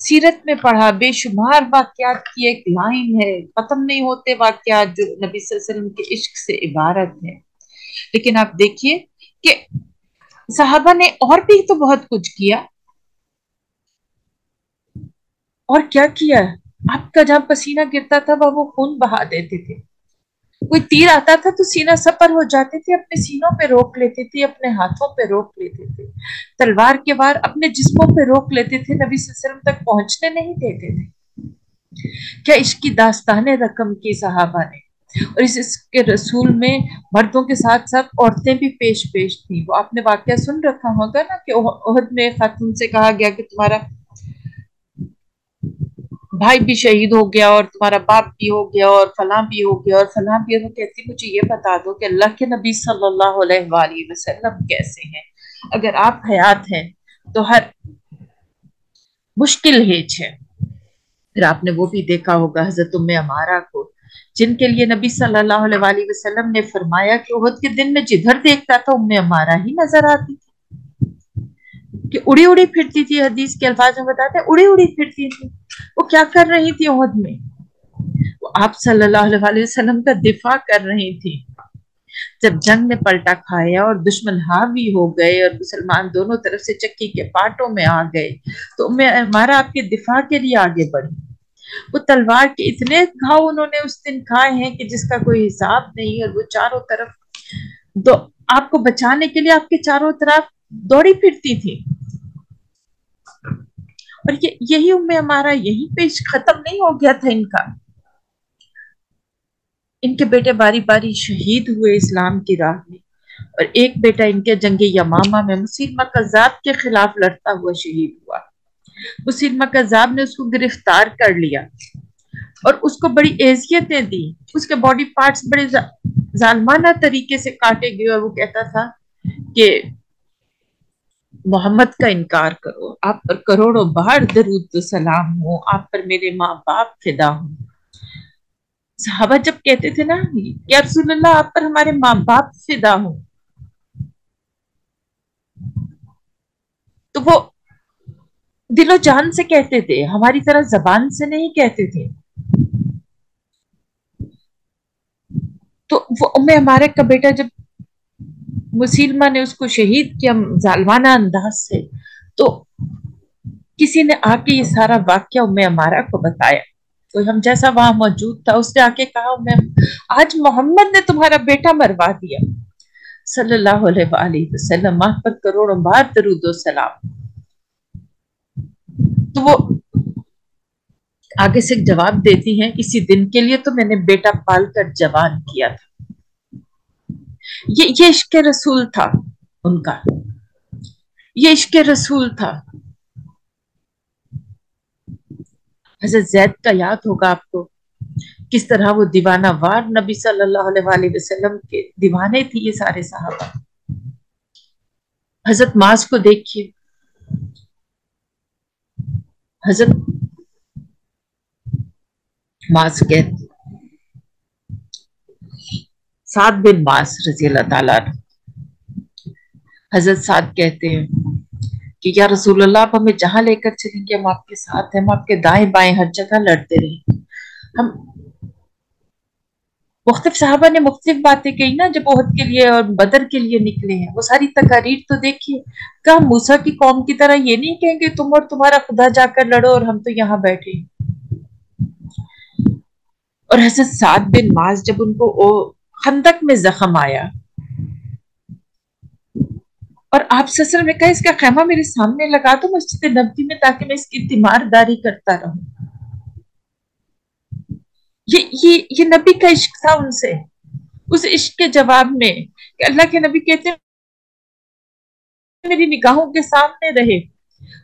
سیرت میں پڑھا، بے شمار واقعات کی ایک لائن ہے، ختم نہیں ہوتے واقعات جو نبی صلی اللہ علیہ وسلم کے عشق سے عبارت ہے لیکن آپ دیکھیے کہ صحابہ نے اور بھی تو بہت کچھ کیا۔ اور کیا کیا؟ آپ کا جہاں پسینہ گرتا تھا وہ خون بہا دیتے تھے۔ کوئی تیر آتا تھا تو سینہ سفر ہو جاتے تھے، اپنے سینوں پہ روک لیتے تھے، اپنے ہاتھوں پہ روک لیتے تھے۔ تلوار کے وار اپنے جسموں پہ روک لیتے تھے، نبی صلی اللہ علیہ وسلم تک پہنچنے نہیں دیتے تھے۔ کیا اس کی داستان رقم کی صحابہ نے؟ اور اس اس کے رسول میں مردوں کے ساتھ ساتھ عورتیں بھی پیش پیش تھیں۔ وہ آپ نے واقعہ سن رکھا ہوگا نا کہ عہد میں خاتون سے کہا گیا کہ تمہارا بھائی بھی شہید ہو گیا اور تمہارا باپ بھی ہو گیا اور فلاں بھی ہو گیا اور فلاں بھی ہو کہتی مجھے یہ بتا دو کہ اللہ کے نبی صلی اللہ علیہ وآلہ وسلم کیسے ہیں؟ اگر آپ حیات ہیں تو ہر مشکل ہیچ ہے۔ پھر آپ نے وہ بھی دیکھا ہوگا حضرت ام امارا کو، جن کے لیے نبی صلی اللہ علیہ وآلہ وسلم نے فرمایا کہ عہد کے دن میں جدھر دیکھتا تھا ام امارا ہی نظر آتی تھی۔ کہ اڑی اڑی پھرتی تھی حدیث کے الفاظ میں بتاتے اڑی اڑی پھرتی تھی۔ وہ کیا کر رہی تھی عہد میں؟ وہ آپ صلی اللہ علیہ وسلم کا دفاع کر رہی تھی۔ جب جنگ نے پلٹا کھایا اور دشمن ہاں حاوی ہو گئے اور مسلمان دونوں طرف سے چکی کے پاٹوں میں آ گئے، تو میں ہمارا آپ کے دفاع کے لیے آگے بڑھی۔ وہ تلوار کے اتنے گھاؤ انہوں نے اس دن کھائے ہیں کہ جس کا کوئی حساب نہیں اور وہ چاروں طرف دو آپ کو بچانے کے لیے آپ کے چاروں طرف دوڑی پھرتی تھی۔ اور یہی ام ہمارا یہی پیش ختم نہیں ہو گیا تھا ان کا۔ ان کے بیٹے باری باری شہید ہوئے اسلام کی راہ میں۔ اور ایک بیٹا ان کے جنگ یمامہ میں مسلمہ کذاب کے خلاف لڑتا ہوا شہید ہوا۔ مسلمہ کذاب نے اس کو گرفتار کر لیا اور اس کو بڑی ایزیتیں دی اس کے باڈی پارٹس بڑے ظالمانہ طریقے سے کاٹے گئے اور وہ کہتا تھا کہ محمد کا انکار کرو۔ آپ پر کروڑوں بار درود سلام ہو، آپ پر میرے ماں باپ فدا ہوں۔ صحابہ جب کہتے تھے نا، یا رسول اللہ، آپ پر ہمارے ماں باپ فدا ہوں۔ تو وہ دل و جان سے کہتے تھے، ہماری طرح زبان سے نہیں کہتے تھے۔ تو وہ ہمارے کا بیٹا جب مسلمہ نے اس کو شہید کیا ظالمانہ انداز سے۔ تو کسی نے آ کے یہ سارا واقعہ ام امارا کو بتایا۔ تو ہم جیسا وہاں موجود تھا، اس نے آ کے کہا آج محمد نے تمہارا بیٹا مروا دیا۔ صلی اللہ علیہ وآلہ وسلم ماہ پر کروڑوں بار درود و سلام۔ تو وہ آگے سے جواب دیتی ہیں اسی دن کے لیے تو میں نے بیٹا پال کر جوان کیا تھا۔ یہ عشق رسول تھا۔ ان کا۔ یہ عشق رسول تھا۔ حضرت زید کا یاد ہوگا آپ کو۔ کس طرح وہ دیوانہ وار نبی صلی اللہ علیہ وسلم کے دیوانے تھے یہ سارے صحابہ۔ حضرت ماس کو دیکھیے۔ حضرت ماس کہتے سعد بن ماس رضی اللہ تعالیٰ حضرت سعد کہتے ہیں کہ یا رسول اللہ، آپ ہمیں جہاں لے کر چلیں گے، ہم آپ کے ساتھ ہیں، ہم آپ کے دائیں بائیں ہر جگہ لڑتے رہیں۔ ہم مختلف صحابہ نے مختلف باتیں کہی نا، جب عہد کے لیے اور بدر کے لیے نکلے ہیں۔ وہ ساری تقاریر تو دیکھیے۔ کہا موسا کی قوم کی طرح یہ نہیں کہیں گے، تم اور تمہارا خدا جا کر لڑو اور ہم تو یہاں بیٹھے۔ اور حضرت سعد بن ماز جب ان کو خندق میں زخم آیا۔ اور آپ سسر میں کہا، اس کا خیمہ میرے سامنے لگا دو، مسجد نبی میں، تاکہ میں اس کی تیمار داری کرتا رہوں۔ یہ یہ یہ نبی کا عشق تھا ان سے۔ اس عشق کے جواب میں کہ اللہ کے نبی کہتے ہیں، میری نگاہوں کے سامنے رہے۔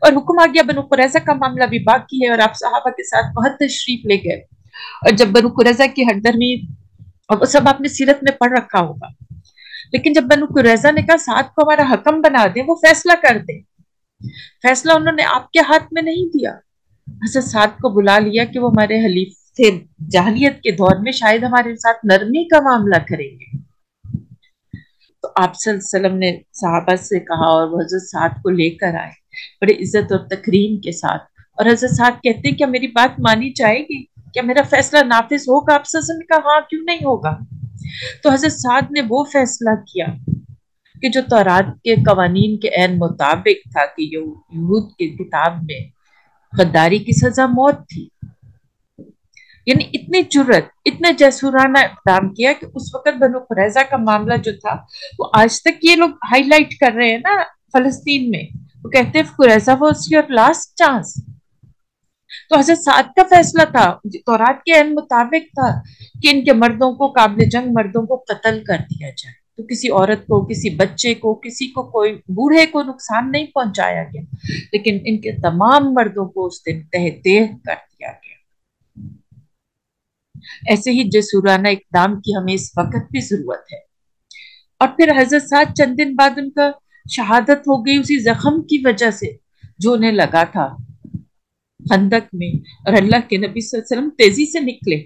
اور حکم آ گیا، بنو قریضہ کا معاملہ بھی باقی ہے اور آپ صحابہ کے ساتھ بہت تشریف لے گئے۔ اور جب بنو قریضہ کی ہردرمی اور وہ سب آپ نے سیرت میں پڑھ رکھا ہوگا۔ لیکن جب بنو قریضہ نے کہا ساتھ کو ہمارا حکم بنا دیں، وہ فیصلہ کر دیں۔ فیصلہ انہوں نے آپ کے ہاتھ میں نہیں دیا۔ حضرت ساتھ کو بلا لیا کہ وہ ہمارے حلیف تھے جہلیت کے دور میں شاید ہمارے ساتھ نرمی کا معاملہ کریں گے۔ تو آپ صلی اللہ علیہ وسلم نے صحابہ سے کہا اور وہ حضرت ساتھ کو لے کر آئے، بڑے عزت اور تکریم کے ساتھ۔ اور حضرت ساتھ کہتے ہیں کیا میری بات مانی جائے گی۔ کیا میرا فیصلہ نافذ ہوگا؟ آپ نے کہا ہاں کیوں نہیں ہوگا؟ تو حضرت سعد نے وہ فیصلہ کیا کہ جو تورات کے قوانین کے عین مطابق تھا کہ یہود کے کتاب میں غداری کی سزا موت تھی۔ یعنی اتنی جرت اتنے جیسورانہ اقدام کیا کہ اس وقت بنو قریضہ کا معاملہ جو تھا، وہ آج تک یہ لوگ ہائی لائٹ کر رہے ہیں نا فلسطین میں۔ وہ کہتے ہیں قریضہ واز یور لاسٹ چانس تو حضرت سعد کا فیصلہ تھا۔ تورات کے عین مطابق تھا کہ ان کے مردوں کو قابل جنگ مردوں کو قتل کر دیا جائے۔ تو کسی عورت کو، کسی بچے کو، کسی کو کوئی بوڑھے کو نقصان نہیں پہنچایا گیا۔ لیکن ان کے تمام مردوں کو اس دن تہ دیہ کر دیا گیا۔ ایسے ہی جسورانہ اقدام کی ہمیں اس وقت بھی ضرورت ہے۔ اور پھر حضرت سعد چند دن بعد ان کا شہادت ہو گئی اسی زخم کی وجہ سے جو انہیں لگا تھا۔ خندق میں اور اللہ کے نبی صلی اللہ علیہ وسلم تیزی سے نکلے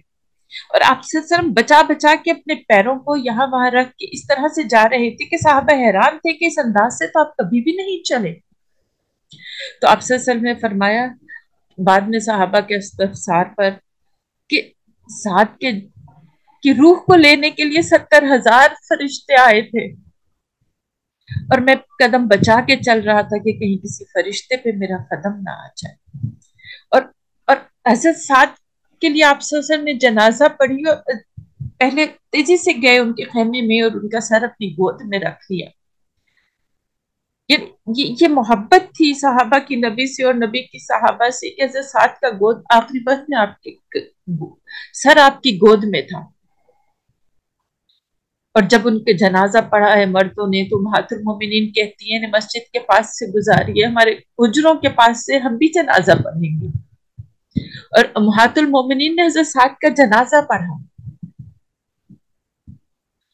اور آپ صلی اللہ علیہ وسلم بچا بچا کے اپنے پیروں کو یہاں وہاں رکھ کے اس طرح سے جا رہے تھے کہ صحابہ حیران تھے کہ اس انداز سے تو آپ کبھی بھی نہیں چلے۔ تو آپ صلی اللہ علیہ وسلم نے فرمایا، بعد میں صحابہ کے استفسار پر کہ ساتھ کے، کی روح کو لینے کے لیے ستر ہزار فرشتے آئے تھے۔ اور میں قدم بچا کے چل رہا تھا کہ کہیں کسی فرشتے پہ میرا قدم نہ آ جائے۔ حضرت ساتھ کے لیے آپ سسر نے جنازہ پڑھی اور پہلے تیزی سے گئے ان کے خیمے میں اور ان کا سر اپنی گود میں رکھ لیا۔ یہ محبت تھی صحابہ کی نبی سے اور نبی کی صحابہ سے کہ حضرت ساتھ کا گود آخری وقت میں آپ کے سر آپ کی گود میں تھا۔ اور جب ان کے جنازہ پڑھا ہے مردوں نے تو محت المومنین کہتی ہیں مسجد کے پاس سے گزاری ہے، ہمارے اجروں کے پاس سے ہم بھی جنازہ پڑھیں گے۔ اور محت المومنین نے حضرت سعد کا جنازہ پڑھا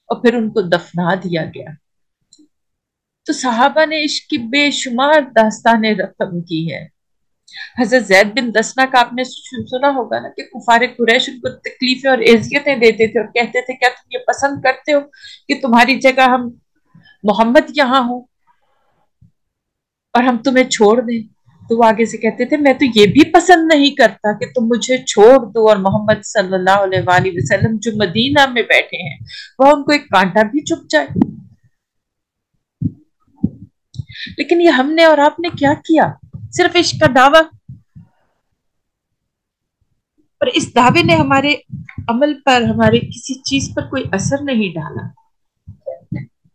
اور پھر ان کو دفنا دیا گیا۔ تو صحابہ نے عشق کی بے شمار داستانیں رقم کی ہے حضرت زید بن دسنا کا آپ نے سنا ہوگا نا کہ کفار قریش ان کو تکلیفیں اور اذیتیں دیتے تھے اور کہتے تھے کیا تم یہ پسند کرتے ہو کہ تمہاری جگہ ہم محمد یہاں ہوں اور ہم تمہیں چھوڑ دیں؟ تو وہ آگے سے کہتے تھے، میں تو یہ بھی پسند نہیں کرتا کہ تم مجھے چھوڑ دو اور محمد صلی اللہ علیہ وآلہ وسلم جو مدینہ میں بیٹھے ہیں، وہ ان کو ایک کانٹا بھی چپ جائے. لیکن یہ ہم نے اور آپ نے کیا کیا؟ صرف عشق کا دعویٰ۔ اور اس دعوے نے ہمارے عمل پر، ہمارے کسی چیز پر کوئی اثر نہیں ڈالا۔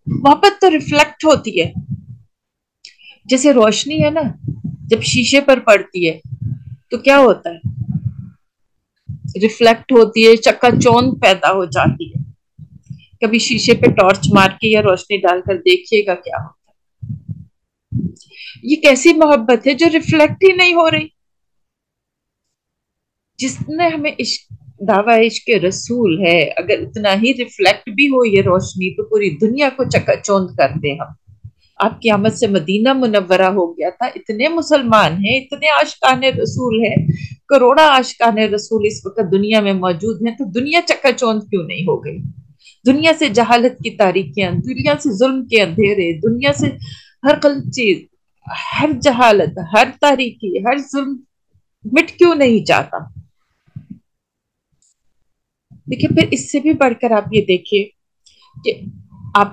محبت تو ریفلیکٹ ہوتی ہے۔ جیسے روشنی ہے نا، جب شیشے پر پڑتی ہے، تو کیا ہوتا ہے؟ ریفلیکٹ ہوتی ہے چکا چون پیدا ہو جاتی ہے۔ کبھی شیشے پہ ٹارچ مار کے یا روشنی ڈال کر دیکھیے گا کیا ہوتا ہے۔ یہ کیسی محبت ہے جو ریفلیکٹ ہی نہیں ہو رہی۔ جس نے ہمیں عشق، دعوی عشق رسول ہے، اگر اتنا ہی ریفلیکٹ بھی ہو یہ روشنی، تو پوری دنیا کو چکا چوند کر دے ہم۔ آپ کی آمد سے مدینہ منورہ ہو گیا تھا۔ اتنے مسلمان ہیں، اتنے آشکان رسول ہیں۔ کروڑا آشکان رسول اس وقت دنیا میں موجود ہیں۔ تو دنیا چکا چوند کیوں نہیں ہو گئی؟ دنیا سے جہالت کی تاریخیاں دنیا سے ظلم کے اندھیرے، دنیا سے ہر غلط چیز، ہر جہالت، ہر تاریخی ہر ظلم مٹ کیوں نہیں جاتا؟ دیکھیے، پھر اس سے بھی بڑھ کر آپ یہ دیکھیے کہ آپ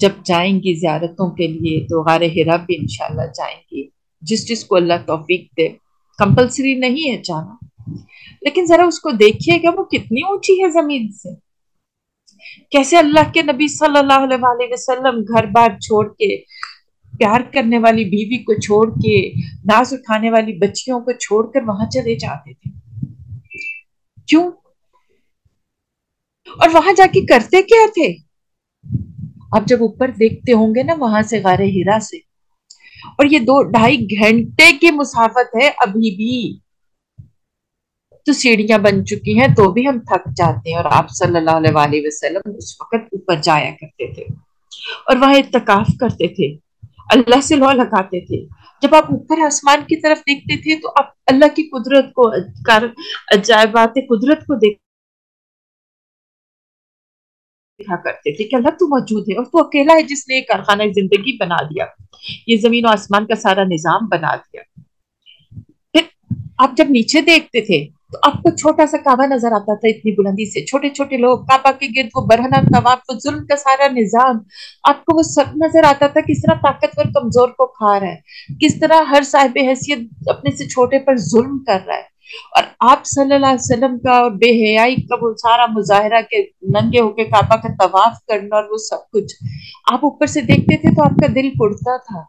جب جائیں گی زیارتوں کے لیے تو غار ہرا بھی انشاءاللہ جائیں گی۔ جس جس کو اللہ توفیق دے۔ کمپلسری نہیں ہے جانا۔ لیکن ذرا اس کو دیکھیے گا، وہ کتنی اونچی ہے زمین سے۔ کیسے اللہ کے نبی صلی اللہ علیہ وسلم گھر بار چھوڑ کے، پیار کرنے والی بیوی کو چھوڑ کے، ناز اٹھانے والی بچیوں کو چھوڑ کر وہاں چلے جاتے تھے۔ کیوں؟ اور وہاں جا کے کرتے کیا تھے؟ آپ جب اوپر دیکھتے ہوں گے نا، وہاں سے غار ہیرا سے۔ اور یہ دو ڈھائی گھنٹے کی مسافت ہے ابھی بھی۔ تو سیڑھیاں بن چکی ہیں تو بھی ہم تھک جاتے ہیں۔ اور آپ صلی اللہ علیہ وسلم اس وقت اوپر جایا کرتے تھے۔ اور وہاں اتقاف کرتے تھے۔ اللہ سے لو لگاتے تھے۔ جب آپ اوپر آسمان کی طرف دیکھتے تھے تو آپ اللہ کی قدرت کو عجائبات، قدرت کو دیکھ دیکھا کرتے تھے کہ اللہ تو موجود ہے اور تو اکیلا ہے جس نے کارخانہ زندگی بنا دیا یہ زمین و آسمان کا سارا نظام بنا دیا پھر آپ جب نیچے دیکھتے تھے تو آپ کو چھوٹا سا کعبہ نظر آتا تھا، اتنی بلندی سے، چھوٹے چھوٹے لوگ، کعبہ کے گرد وہ برہنا طواف وہ ظلم کا سارا نظام۔ آپ کو وہ سب نظر آتا تھا کس طرح طاقتور کمزور کو کھا رہا ہے، کس طرح ہر صاحب حیثیت اپنے سے چھوٹے پر ظلم کر رہا ہے۔ اور آپ صلی اللہ علیہ وسلم کا اور بے حیائی کا وہ سارا مظاہرہ کے ننگے ہو کے کعبہ کا طواف کرنا اور وہ سب کچھ، آپ اوپر سے دیکھتے تھے تو آپ کا دل پڑتا تھا۔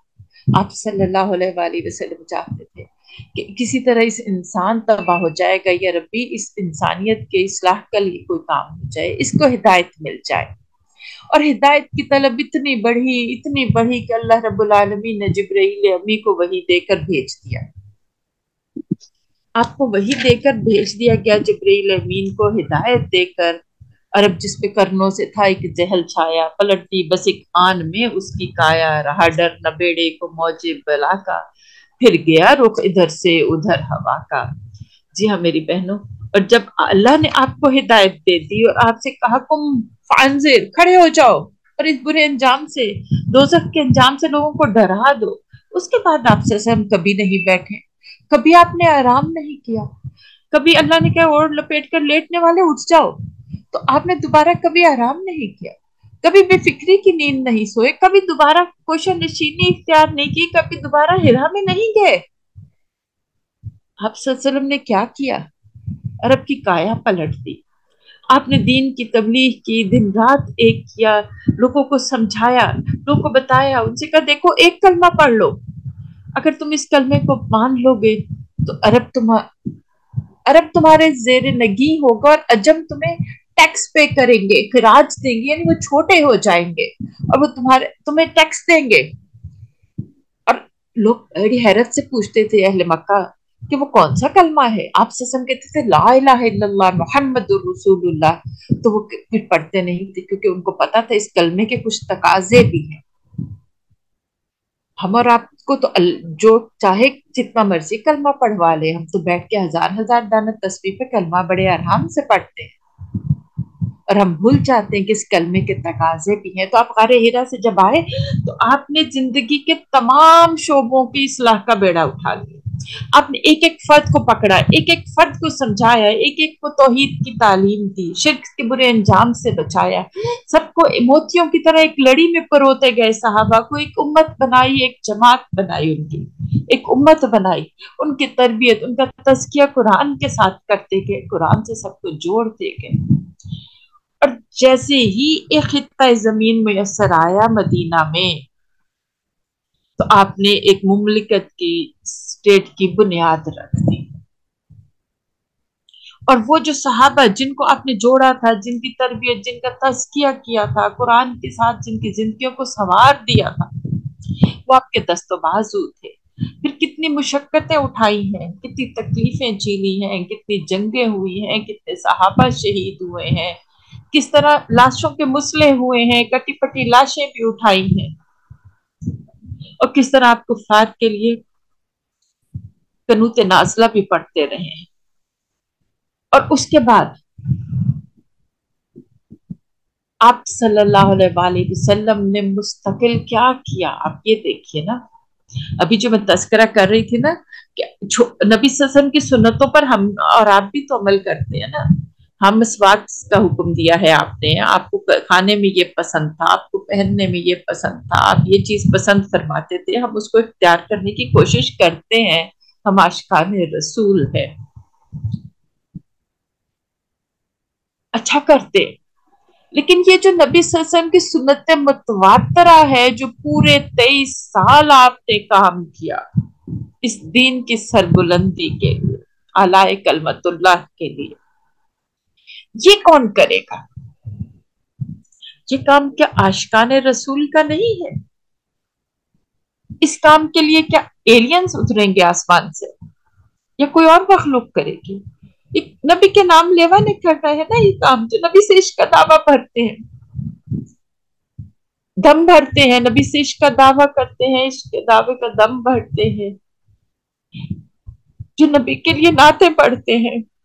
آپ صلی اللہ علیہ وآلہ وسلم چاہتے تھے کہ کسی طرح اس انسان تباہ ہو جائے گا، یا ربی، اس انسانیت کے اصلاح کا لیے کوئی کام ہو جائے، اس کو ہدایت مل جائے۔ اور ہدایت کی طلب اتنی بڑھی اتنی بڑھی کہ اللہ رب العالمین نے جبرائیل امی کو وہی دے کر بھیج دیا۔ آپ کو وہی دے کر بھیج دیا گیا جبرائیل امین کو ہدایت دے کر۔ عرب جس پہ کرنوں سے تھا، ایک جہل چھایا، پلٹتی بس ایک آن میں اس کی کایا، رہا ڈر نہ بیڑے کو موجے بلا کا۔ پھر گیا رخ ادھر سے ادھر ہوا کا۔ جی ہاں میری بہنوں، اور جب اللہ نے آپ کو ہدایت دے دی اور آپ سے کہا، کم فانزر کھڑے ہو جاؤ اور اس برے انجام سے، دوزخ کے انجام سے لوگوں کو ڈرا دو۔ اس کے بعد آپ سے ہم کبھی نہیں بیٹھے۔ کبھی آپ نے آرام نہیں کیا؟ کبھی اللہ نے کہا اور لپیٹ کر لیٹنے والے اٹھ جاؤ۔ تو آپ نے دوبارہ کبھی آرام نہیں کیا؟ کبھی بے فکری کی نیند نہیں سوئے؟ کبھی دوبارہ کوشن نشینی اختیار نہیں کی؟ کبھی دوبارہ ہرا میں نہیں گئے؟ آپ صلی اللہ علیہ وسلم نے کیا کیا؟ عرب کی کایا پلٹ دی۔ آپ نے دین کی تبلیغ کی، دن رات ایک کیا، لوگوں کو سمجھایا، لوگوں کو بتایا، ان سے کہا، دیکھو، ایک کلمہ پڑھ لو۔ اگر تم اس کلمے کو مان لو گے تو عرب تم عرب تمہارے زیر نگی ہوگا اور عجم تمہیں ٹیکس پے کریں گے خراج دیں گے یعنی وہ چھوٹے ہو جائیں گے اور وہ تمہارے، تمہیں ٹیکس دیں گے۔ اور لوگ بڑی حیرت سے پوچھتے تھے اہل مکہ کہ وہ کون سا کلمہ ہے؟ آپ سسم کہتے تھے لا الہ الا اللہ، محمد الرسول اللہ۔ تو وہ پھر پڑھتے نہیں تھے کیونکہ ان کو پتا تھا اس کلمے کے کچھ تقاضے بھی ہیں۔ ہم اور آپ کو تو جو چاہے جتنا مرضی کلمہ پڑھوا لے، ہم تو بیٹھ کے ہزار ہزار دانہ تصویر پہ کلمہ بڑے آرام سے پڑھتے ہیں۔ اور ہم بھول جاتے ہیں کہ اس کلمے کے تقاضے بھی ہیں۔ تو آپ غار ہیرا سے جب آئے تو آپ نے زندگی کے تمام شعبوں کی اصلاح کا بیڑا اٹھا لیا۔ آپ نے ایک ایک فرد کو پکڑا، ایک ایک فرد کو سمجھایا، ایک ایک کو توحید کی تعلیم دی، شرک کے برے انجام سے بچایا۔ سب کو موتیوں کی طرح ایک لڑی میں پروتے گئے صحابہ کو، ایک امت بنائی، ایک جماعت بنائی ان کی، ایک امت بنائی۔ ان کی تربیت، ان کا تزکیہ قرآن کے ساتھ کرتے گئے، قرآن سے سب کو جوڑتے گئے۔ اور جیسے ہی ایک خطہ زمین میسر آیا مدینہ میں تو آپ نے ایک مملکت کی اسٹیٹ کی بنیاد رکھ دی۔ اور وہ جو صحابہ جن کو آپ نے جوڑا تھا، جن کی تربیت، جن کا تزکیہ کیا تھا، قرآن کے ساتھ جن کی زندگیوں کو سنوار دیا تھا، وہ آپ کے دست و بازو تھے۔ پھر کتنی مشقتیں اٹھائی ہیں، کتنی تکلیفیں جیلی ہیں، کتنی جنگیں ہوئی ہیں، کتنے صحابہ شہید ہوئے ہیں۔ کس طرح لاشوں کے مسلح ہوئے ہیں، کٹی پٹی لاشیں بھی اٹھائی ہیں۔ اور کس طرح آپ کو فات کے لیے کنوت نازلہ بھی پڑھتے رہے ہیں۔ اور اس کے بعد آپ صلی اللہ علیہ وآلہ وسلم نے مستقل کیا کیا؟ آپ یہ دیکھیے نا۔ ابھی جو میں تذکرہ کر رہی تھی نا کہ نبی صلی اللہ علیہ وسلم کی سنتوں پر ہم اور آپ بھی تو عمل کرتے ہیں نا۔ ہم اس وقت کا حکم دیا ہے آپ نے۔ آپ کو کھانے میں یہ پسند تھا، آپ کو پہننے میں یہ پسند تھا، آپ یہ چیز پسند فرماتے تھے، ہم اس کو اختیار کرنے کی کوشش کرتے ہیں۔ ہم آشقان رسول ہے اچھا کرتے۔ لیکن یہ جو نبی صلی اللہ علیہ وسلم کی سنت متواترہ ہے، جو پورے تیئیس سال آپ نے کام کیا اس دین کی سربلندی کے لیے اعلی کلمت اللہ کے لیے۔ یہ کون کرے گا؟ یہ کام کیا آشکان رسول کا نہیں ہے؟ اس کام کے لیے کیا ایلینز اتریں گے آسمان سے؟ یا کوئی اور مخلوق کرے گی؟ نبی کے نام لیوا نے کرنا ہے نا یہ کام، جو نبی سے عشق کا دعویٰ بھرتے ہیں۔ دم بھرتے ہیں، نبی سے عشق کا دعویٰ کرتے ہیں، عشق کے دعوے کا دم بھرتے ہیں۔ جو نبی کے لیے نعتیں پڑھتے ہیں۔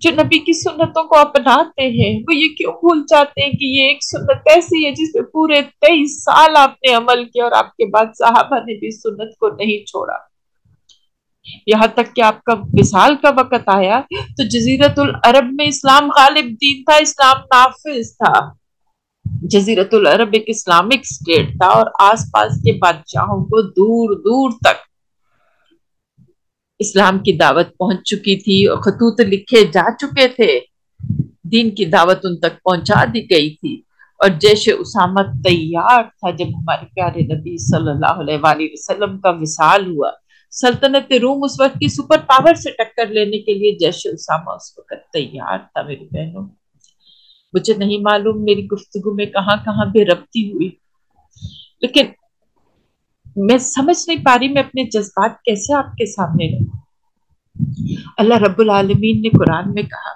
جو نبی کی سنتوں کو اپناتے ہیں، وہ یہ کیوں بھول جاتے ہیں کہ یہ ایک سنت ایسی ہے جس میں پورے تیئیس سال آپ نے عمل کیا اور آپ کے بعد صحابہ نے بھی سنت کو نہیں چھوڑا؟ یہاں تک کہ آپ کا مثال کا وقت آیا تو جزیرت العرب میں اسلام غالب دین تھا، اسلام نافذ تھا۔ جزیرت العرب ایک اسلامک اسٹیٹ تھا اور آس پاس کے بادشاہوں کو دور دور تک اسلام کی دعوت پہنچ چکی تھی اور خطوط لکھے جا چکے تھے۔ دین کی دعوت ان تک پہنچا دی گئی تھی۔ اور جیش اسامت تیار تھا جب ہمارے پیارے نبی صلی اللہ علیہ وآلہ وسلم کا وصال ہوا۔ سلطنت روم اس وقت کی سپر پاور سے ٹکر لینے کے لیے جیش اسامہ اس وقت تیار تھا۔ میری بہنوں، مجھے نہیں معلوم میری گفتگو میں کہاں کہاں بے ربطی ہوئی۔ لیکن میں سمجھ نہیں پا رہی میں اپنے جذبات کیسے آپ کے سامنے رہوں اللہ رب العالمین نے قرآن میں کہا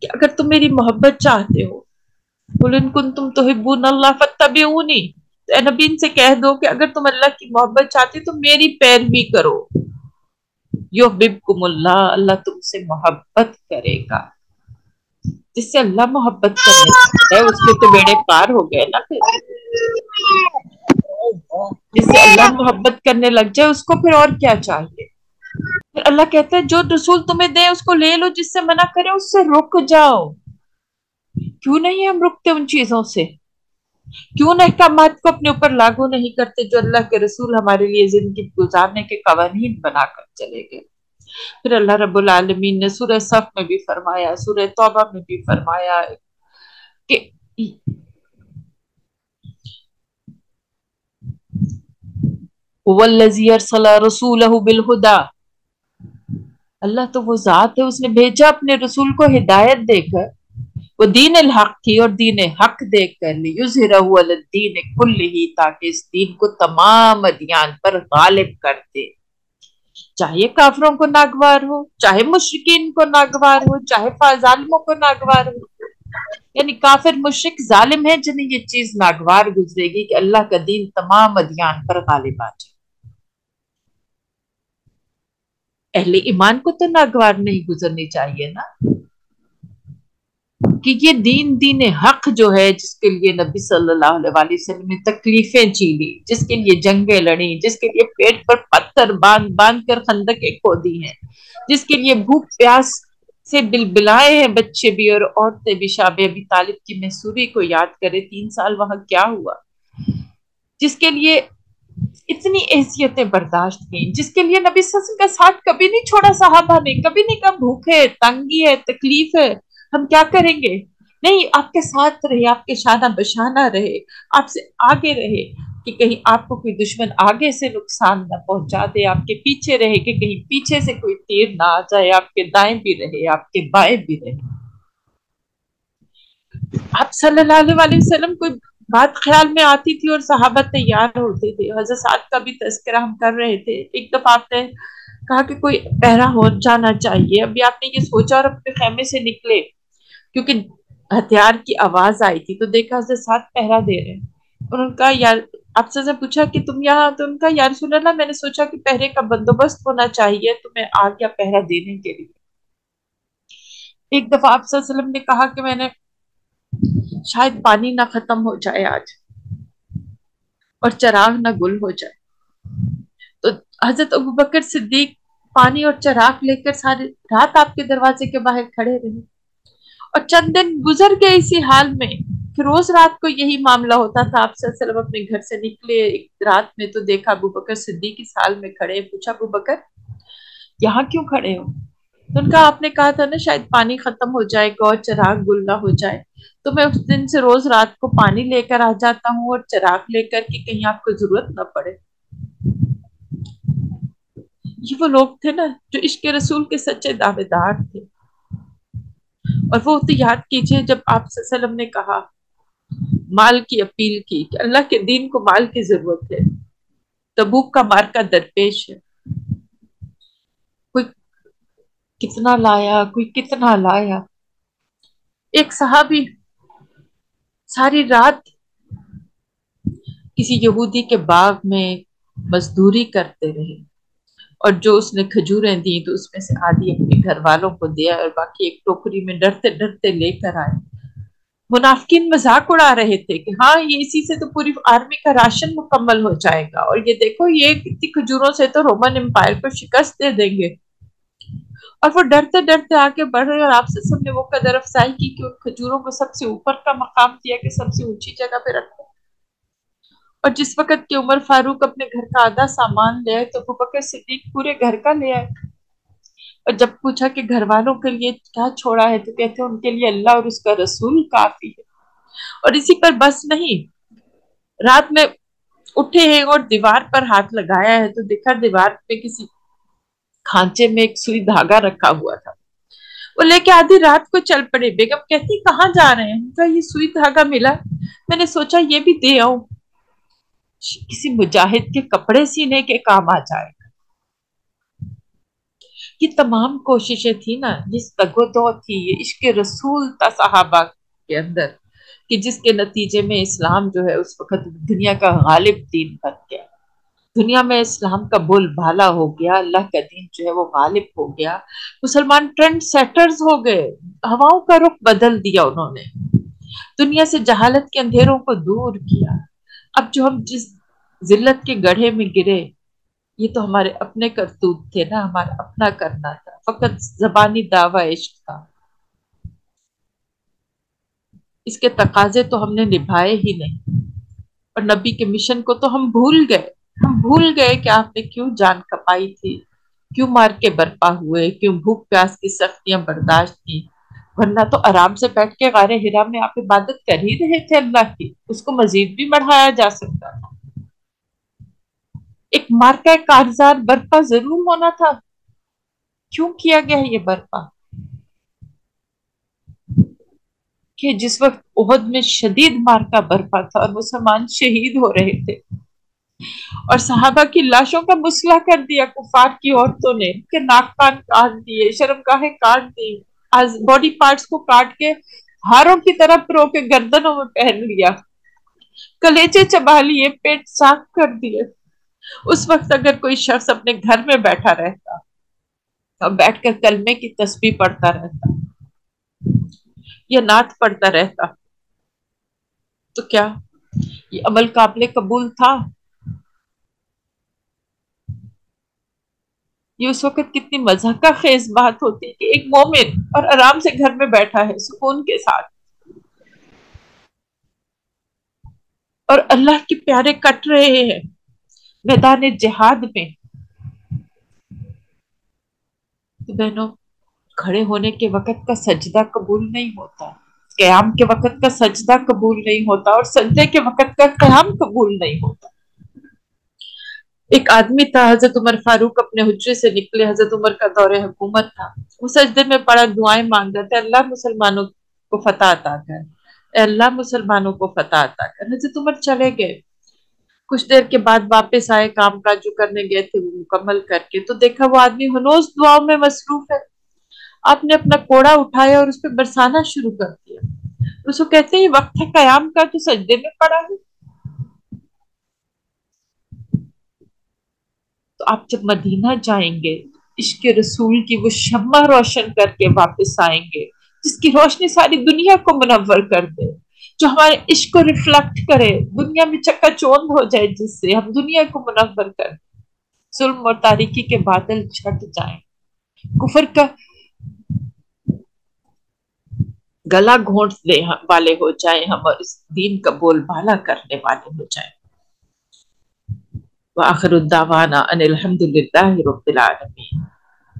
کہ اگر تم میری محبت چاہتے ہو کن تم تو اللہ فتبعونی تو اے نبی ان سے کہہ دو کہ اگر تم اللہ کی محبت چاہتے تو میری پیروی کرو۔ یو ببکم اللہ اللہ تم سے محبت کرے گا۔ جس سے اللہ محبت کرنے ہے اس کے تو بیڑے پار ہو گئے نا پھر۔ سے اللہ محبت کرنے لگ جائے اس کو پھر اور کیا چاہیے؟ پھر اللہ کہتا ہے جو رسول تمہیں دے اس کو لے لو جس سے منع کرے اس سے رک جاؤ۔ کیوں نہیں ہم رکتے ان چیزوں سے؟ کیوں نہ احکامات کو اپنے اوپر لاگو نہیں کرتے جو اللہ کے رسول ہمارے لیے زندگی گزارنے کے قوانین بنا کر چلے گئے۔ پھر اللہ رب العالمین نے سورہ صف میں بھی فرمایا سورہ توبہ میں بھی فرمایا کہ اللہ تو وہ ذات ہے، اس نے بھیجا اپنے رسول کو ہدایت دے کر۔ وہ دین الحق تھی اور دین حق دیکھ کر۔ الدین کل ہی تاکہ اس دین کو تمام ادیان پر غالب کر دے۔ چاہے کافروں کو ناگوار ہو، چاہے مشرقین کو ناگوار ہو، چاہے ظالموں کو ناگوار ہو۔ یعنی کافر مشرق ظالم ہے جنہیں یہ چیز ناگوار گزرے گی کہ اللہ کا دین تمام ادیان پر غالب آ جائے۔ اہل ایمان کو تو ناگوار نہیں گزرنی چاہیے نا؟ کہ یہ دین دین حق جو ہے، جس کے لیے نبی صلی اللہ علیہ وسلم نے تکلیفیں جھیلی جس کے لیے جنگیں لڑی جس کے لیے پیٹ پر پتھر باندھ باندھ کر خندقیں کھو دی ہیں، جس کے لیے بھوک پیاس سے بل بلائے ہیں بچے بھی اور عورتیں بھی شاب ابھی طالب کی محسوری کو یاد کرے تین سال وہاں کیا ہوا؟ جس کے لیے اتنی احسیتیں برداشت کی جس کے لیے نبی صلی اللہ علیہ وسلم کا ساتھ کبھی نہیں چھوڑا صحابہ نے، کبھی نہیں کہا بھوک ہے تنگی ہے، تکلیف ہے۔ ہم کیا کریں گے؟ نہیں، آپ کے ساتھ رہے، آپ کے شانہ بشانہ رہے، آپ سے آگے رہے کہ کہیں آپ کو کوئی دشمن آگے سے نقصان نہ پہنچا دے، آپ کے پیچھے رہے کہ کہیں پیچھے سے کوئی تیر نہ آ جائے۔ آپ کے دائیں بھی رہے، آپ کے بائیں بھی رہے۔ آپ صلی اللہ علیہ وسلم کوئی بات خیال میں آتی تھی اور صحابت تیار ہوتے تھے۔ حضرت سعد کا بھی تذکرہ ہم کر رہے تھے۔ ایک دفعہ آپ نے کہا کہ کوئی پہرا ہو، جانا چاہیے۔ ابھی آپ نے یہ سوچا اور اپنے خیمے سے نکلے کیونکہ ہتھیار کی آواز آئی تھی۔ تو دیکھا حضرت سعد پہرا دے رہے انہوں نے کہا یار آپ سے پوچھا کہ تم یہاں، تو ان کا، یا رسول اللہ، میں نے سوچا کہ پہرے کا بندوبست ہونا چاہیے، تو میں آ گیا پہرا دینے کے لیے۔ ایک دفعہ آپ صلی اللہ علیہ وسلم نے کہا کہ میں نے شاید پانی نہ ختم ہو جائے آج اور چراغ نہ گل ہو جائے۔ تو حضرت ابو بکر صدیق پانی اور چراغ لے کر ساری رات آپ کے دروازے کے باہر کھڑے رہے۔ اور چند دن گزر گئے اسی حال میں کہ روز رات کو یہی معاملہ ہوتا تھا۔ آپ وسلم اپنے گھر سے نکلے، ایک رات میں تو دیکھا ابو بکر صدیق اس حال میں کھڑے پوچھا ابو بکر، یہاں کیوں کھڑے ہو؟ تو ان کا آپ نے کہا تھا نا شاید پانی ختم ہو جائے گا اور چراغ گلنا ہو جائے۔ تو میں اس دن سے روز رات کو پانی لے کر آ جاتا ہوں اور چراغ لے کر کہ کہیں آپ کو ضرورت نہ پڑے۔ یہ وہ لوگ تھے نا جو عشق رسول کے سچے دعوے دار تھے۔ اور وہ تو یاد کیجیے جب آپ صلی اللہ علیہ وسلم نے کہا، مال کی اپیل کی کہ اللہ کے دین کو مال کی ضرورت ہے۔ تبوک کا مارکا درپیش ہے کوئی کتنا لایا، کوئی کتنا لایا؟ ایک صحابی ساری رات کسی یہودی کے باغ میں مزدوری کرتے رہے اور جو اس نے کھجوریں دی تو اس میں سے آدھی اپنے گھر والوں کو دیا اور باقی ایک ٹوکری میں ڈرتے ڈرتے لے کر آئے۔ منافقین مذاق اڑا رہے تھے کہ ہاں یہ اسی سے تو پوری آرمی کا راشن مکمل ہو جائے گا اور یہ دیکھو، یہ کتنی کھجوروں سے تو رومن امپائر کو شکست دے دیں گے۔ اور وہ ڈرتے ڈرتے آگے بڑھ رہے اور آپ سے سب نے وہ قدر افزائی کی کہ ان کھجوروں کو سب سے اوپر کا مقام دیا کہ سب سے اونچی جگہ پہ رکھو۔ اور جس وقت کی عمر فاروق اپنے گھر کا آدھا سامان لے آئے تو ابو بکر صدیق پورے گھر کا لے آئے۔ اور جب پوچھا کہ گھر والوں کے لیے کیا چھوڑا ہے تو کہتے ہیں ان کے لیے اللہ اور اس کا رسول کافی ہے۔ اور اسی پر بس نہیں، رات میں اٹھے ہیں اور دیوار پر ہاتھ لگایا ہے تو دیکھا دیوار پہ کسی کھانچے میں ایک سوئی دھاگا رکھا ہوا تھا۔ وہ لے کے آدھی رات کو چل پڑے۔ بیگم کہتی، کہاں جا رہے ہیں؟ یہ سوئی دھاگا ملا؟ میں نے سوچا، یہ بھی دے آؤں۔ کسی مجاہد کے کپڑے سینے کے کام آ جائے۔ گا یہ تمام کوششیں تھی نا، یہ دو تھی، یہ عشق رسول تھا صحابہ کے اندر، کہ جس کے نتیجے میں اسلام جو ہے، اس وقت دنیا کا غالب دین بن گیا۔ دنیا میں اسلام کا بول بھالا ہو گیا، اللہ کا دین جو ہے وہ غالب ہو گیا۔ مسلمان ٹرینڈ سیٹرز ہو گئے، ہواؤں کا رخ بدل دیا انہوں نے۔ دنیا سے جہالت کے اندھیروں کو دور کیا۔ اب جو ہم جس ذلت کے گڑھے میں گرے، یہ تو ہمارے اپنے کرتوت تھے نا، ہمارا اپنا کرنا تھا۔ فقط زبانی دعوی عشق تھا۔ اس کے تقاضے تو ہم نے نبھائے ہی نہیں۔ اور نبی کے مشن کو تو ہم بھول گئے۔ بھول گئے کہ آپ نے کیوں جان کپائی تھی؟ کیوں مار کے برپا ہوئے؟ کیوں بھوک پیاس کی سختیاں برداشت کی؟ ورنہ تو آرام سے بیٹھ کے غار ہرا میں آپ عبادت کر ہی رہے تھے اللہ کی۔ اس کو مزید بھی بڑھایا جا سکتا تھا۔ ایک مارکا کارزار برپا ضرور ہونا تھا۔ کیوں کیا گیا یہ برپا؟ کہ جس وقت عہد میں شدید مارکا برپا تھا اور مسلمان شہید ہو رہے تھے۔ اور صحابہ کی لاشوں کا مسئلہ کر دیا، کفار کی عورتوں نے، کہ ناک کان کاٹ دیے، شرم گاہیں کاٹ دی باڈی پارٹس کو کاٹ کے ہاروں کی طرف پرو کے گردنوں میں پہن لیا۔ کلیچے چبا لیے، پیٹ صاف کر دیے۔ اس وقت اگر کوئی شخص اپنے گھر میں بیٹھا رہتا اور بیٹھ کر کلمے کی تسبیح پڑھتا رہتا، یا نعت پڑھتا رہتا، تو کیا یہ عمل قابل قبول تھا؟ یہ اس وقت کتنی مذہب کا خیز بات ہوتی کہ ایک مومن اور آرام سے گھر میں بیٹھا ہے سکون کے ساتھ۔ اور اللہ کے پیارے کٹ رہے ہیں۔ میدان جہاد میں۔ تو بہنوں، کھڑے ہونے کے وقت کا سجدہ قبول نہیں ہوتا۔ قیام کے وقت کا سجدہ قبول نہیں ہوتا اور سجدے کے وقت کا قیام قبول نہیں ہوتا۔ ایک آدمی تھا، حضرت عمر فاروق اپنے حجرے سے نکلے۔ حضرت عمر کا دور حکومت تھا۔ وہ سجدے میں پڑا دعائیں مانگ رہے تھے اللہ مسلمانوں کو فتح عطا کر اے اللہ مسلمانوں کو فتح عطا کر۔ حضرت عمر چلے گئے۔ کچھ دیر کے بعد واپس آئے، کام کاج جو کرنے گئے تھے وہ مکمل کر کے۔ تو دیکھا وہ آدمی ہنوز دعاؤں میں مصروف ہے۔ آپ نے اپنا کوڑا اٹھایا اور اس پہ برسانا شروع کر دیا۔ اس کو کہتے ہیں یہ وقت ہے قیام کا، تو سجدے میں پڑا ہے۔ تو آپ جب مدینہ جائیں گے، عشق رسول کی وہ شمع روشن کر کے واپس آئیں گے، جس کی روشنی ساری دنیا کو منور کر دے، جو ہمارے عشق کو ریفلیکٹ کرے، دنیا میں چکا چوند ہو جائے جس سے ہم دنیا کو منور کر ظلم اور تاریکی کے بادل چھٹ جائیں۔ کفر کا گلا گھونٹ دے والے ہو جائیں ہم اور اس دین کا بول بالا کرنے والے ہو جائیں۔ وآخر الدعوانا ان الحمد للہ رب العالمین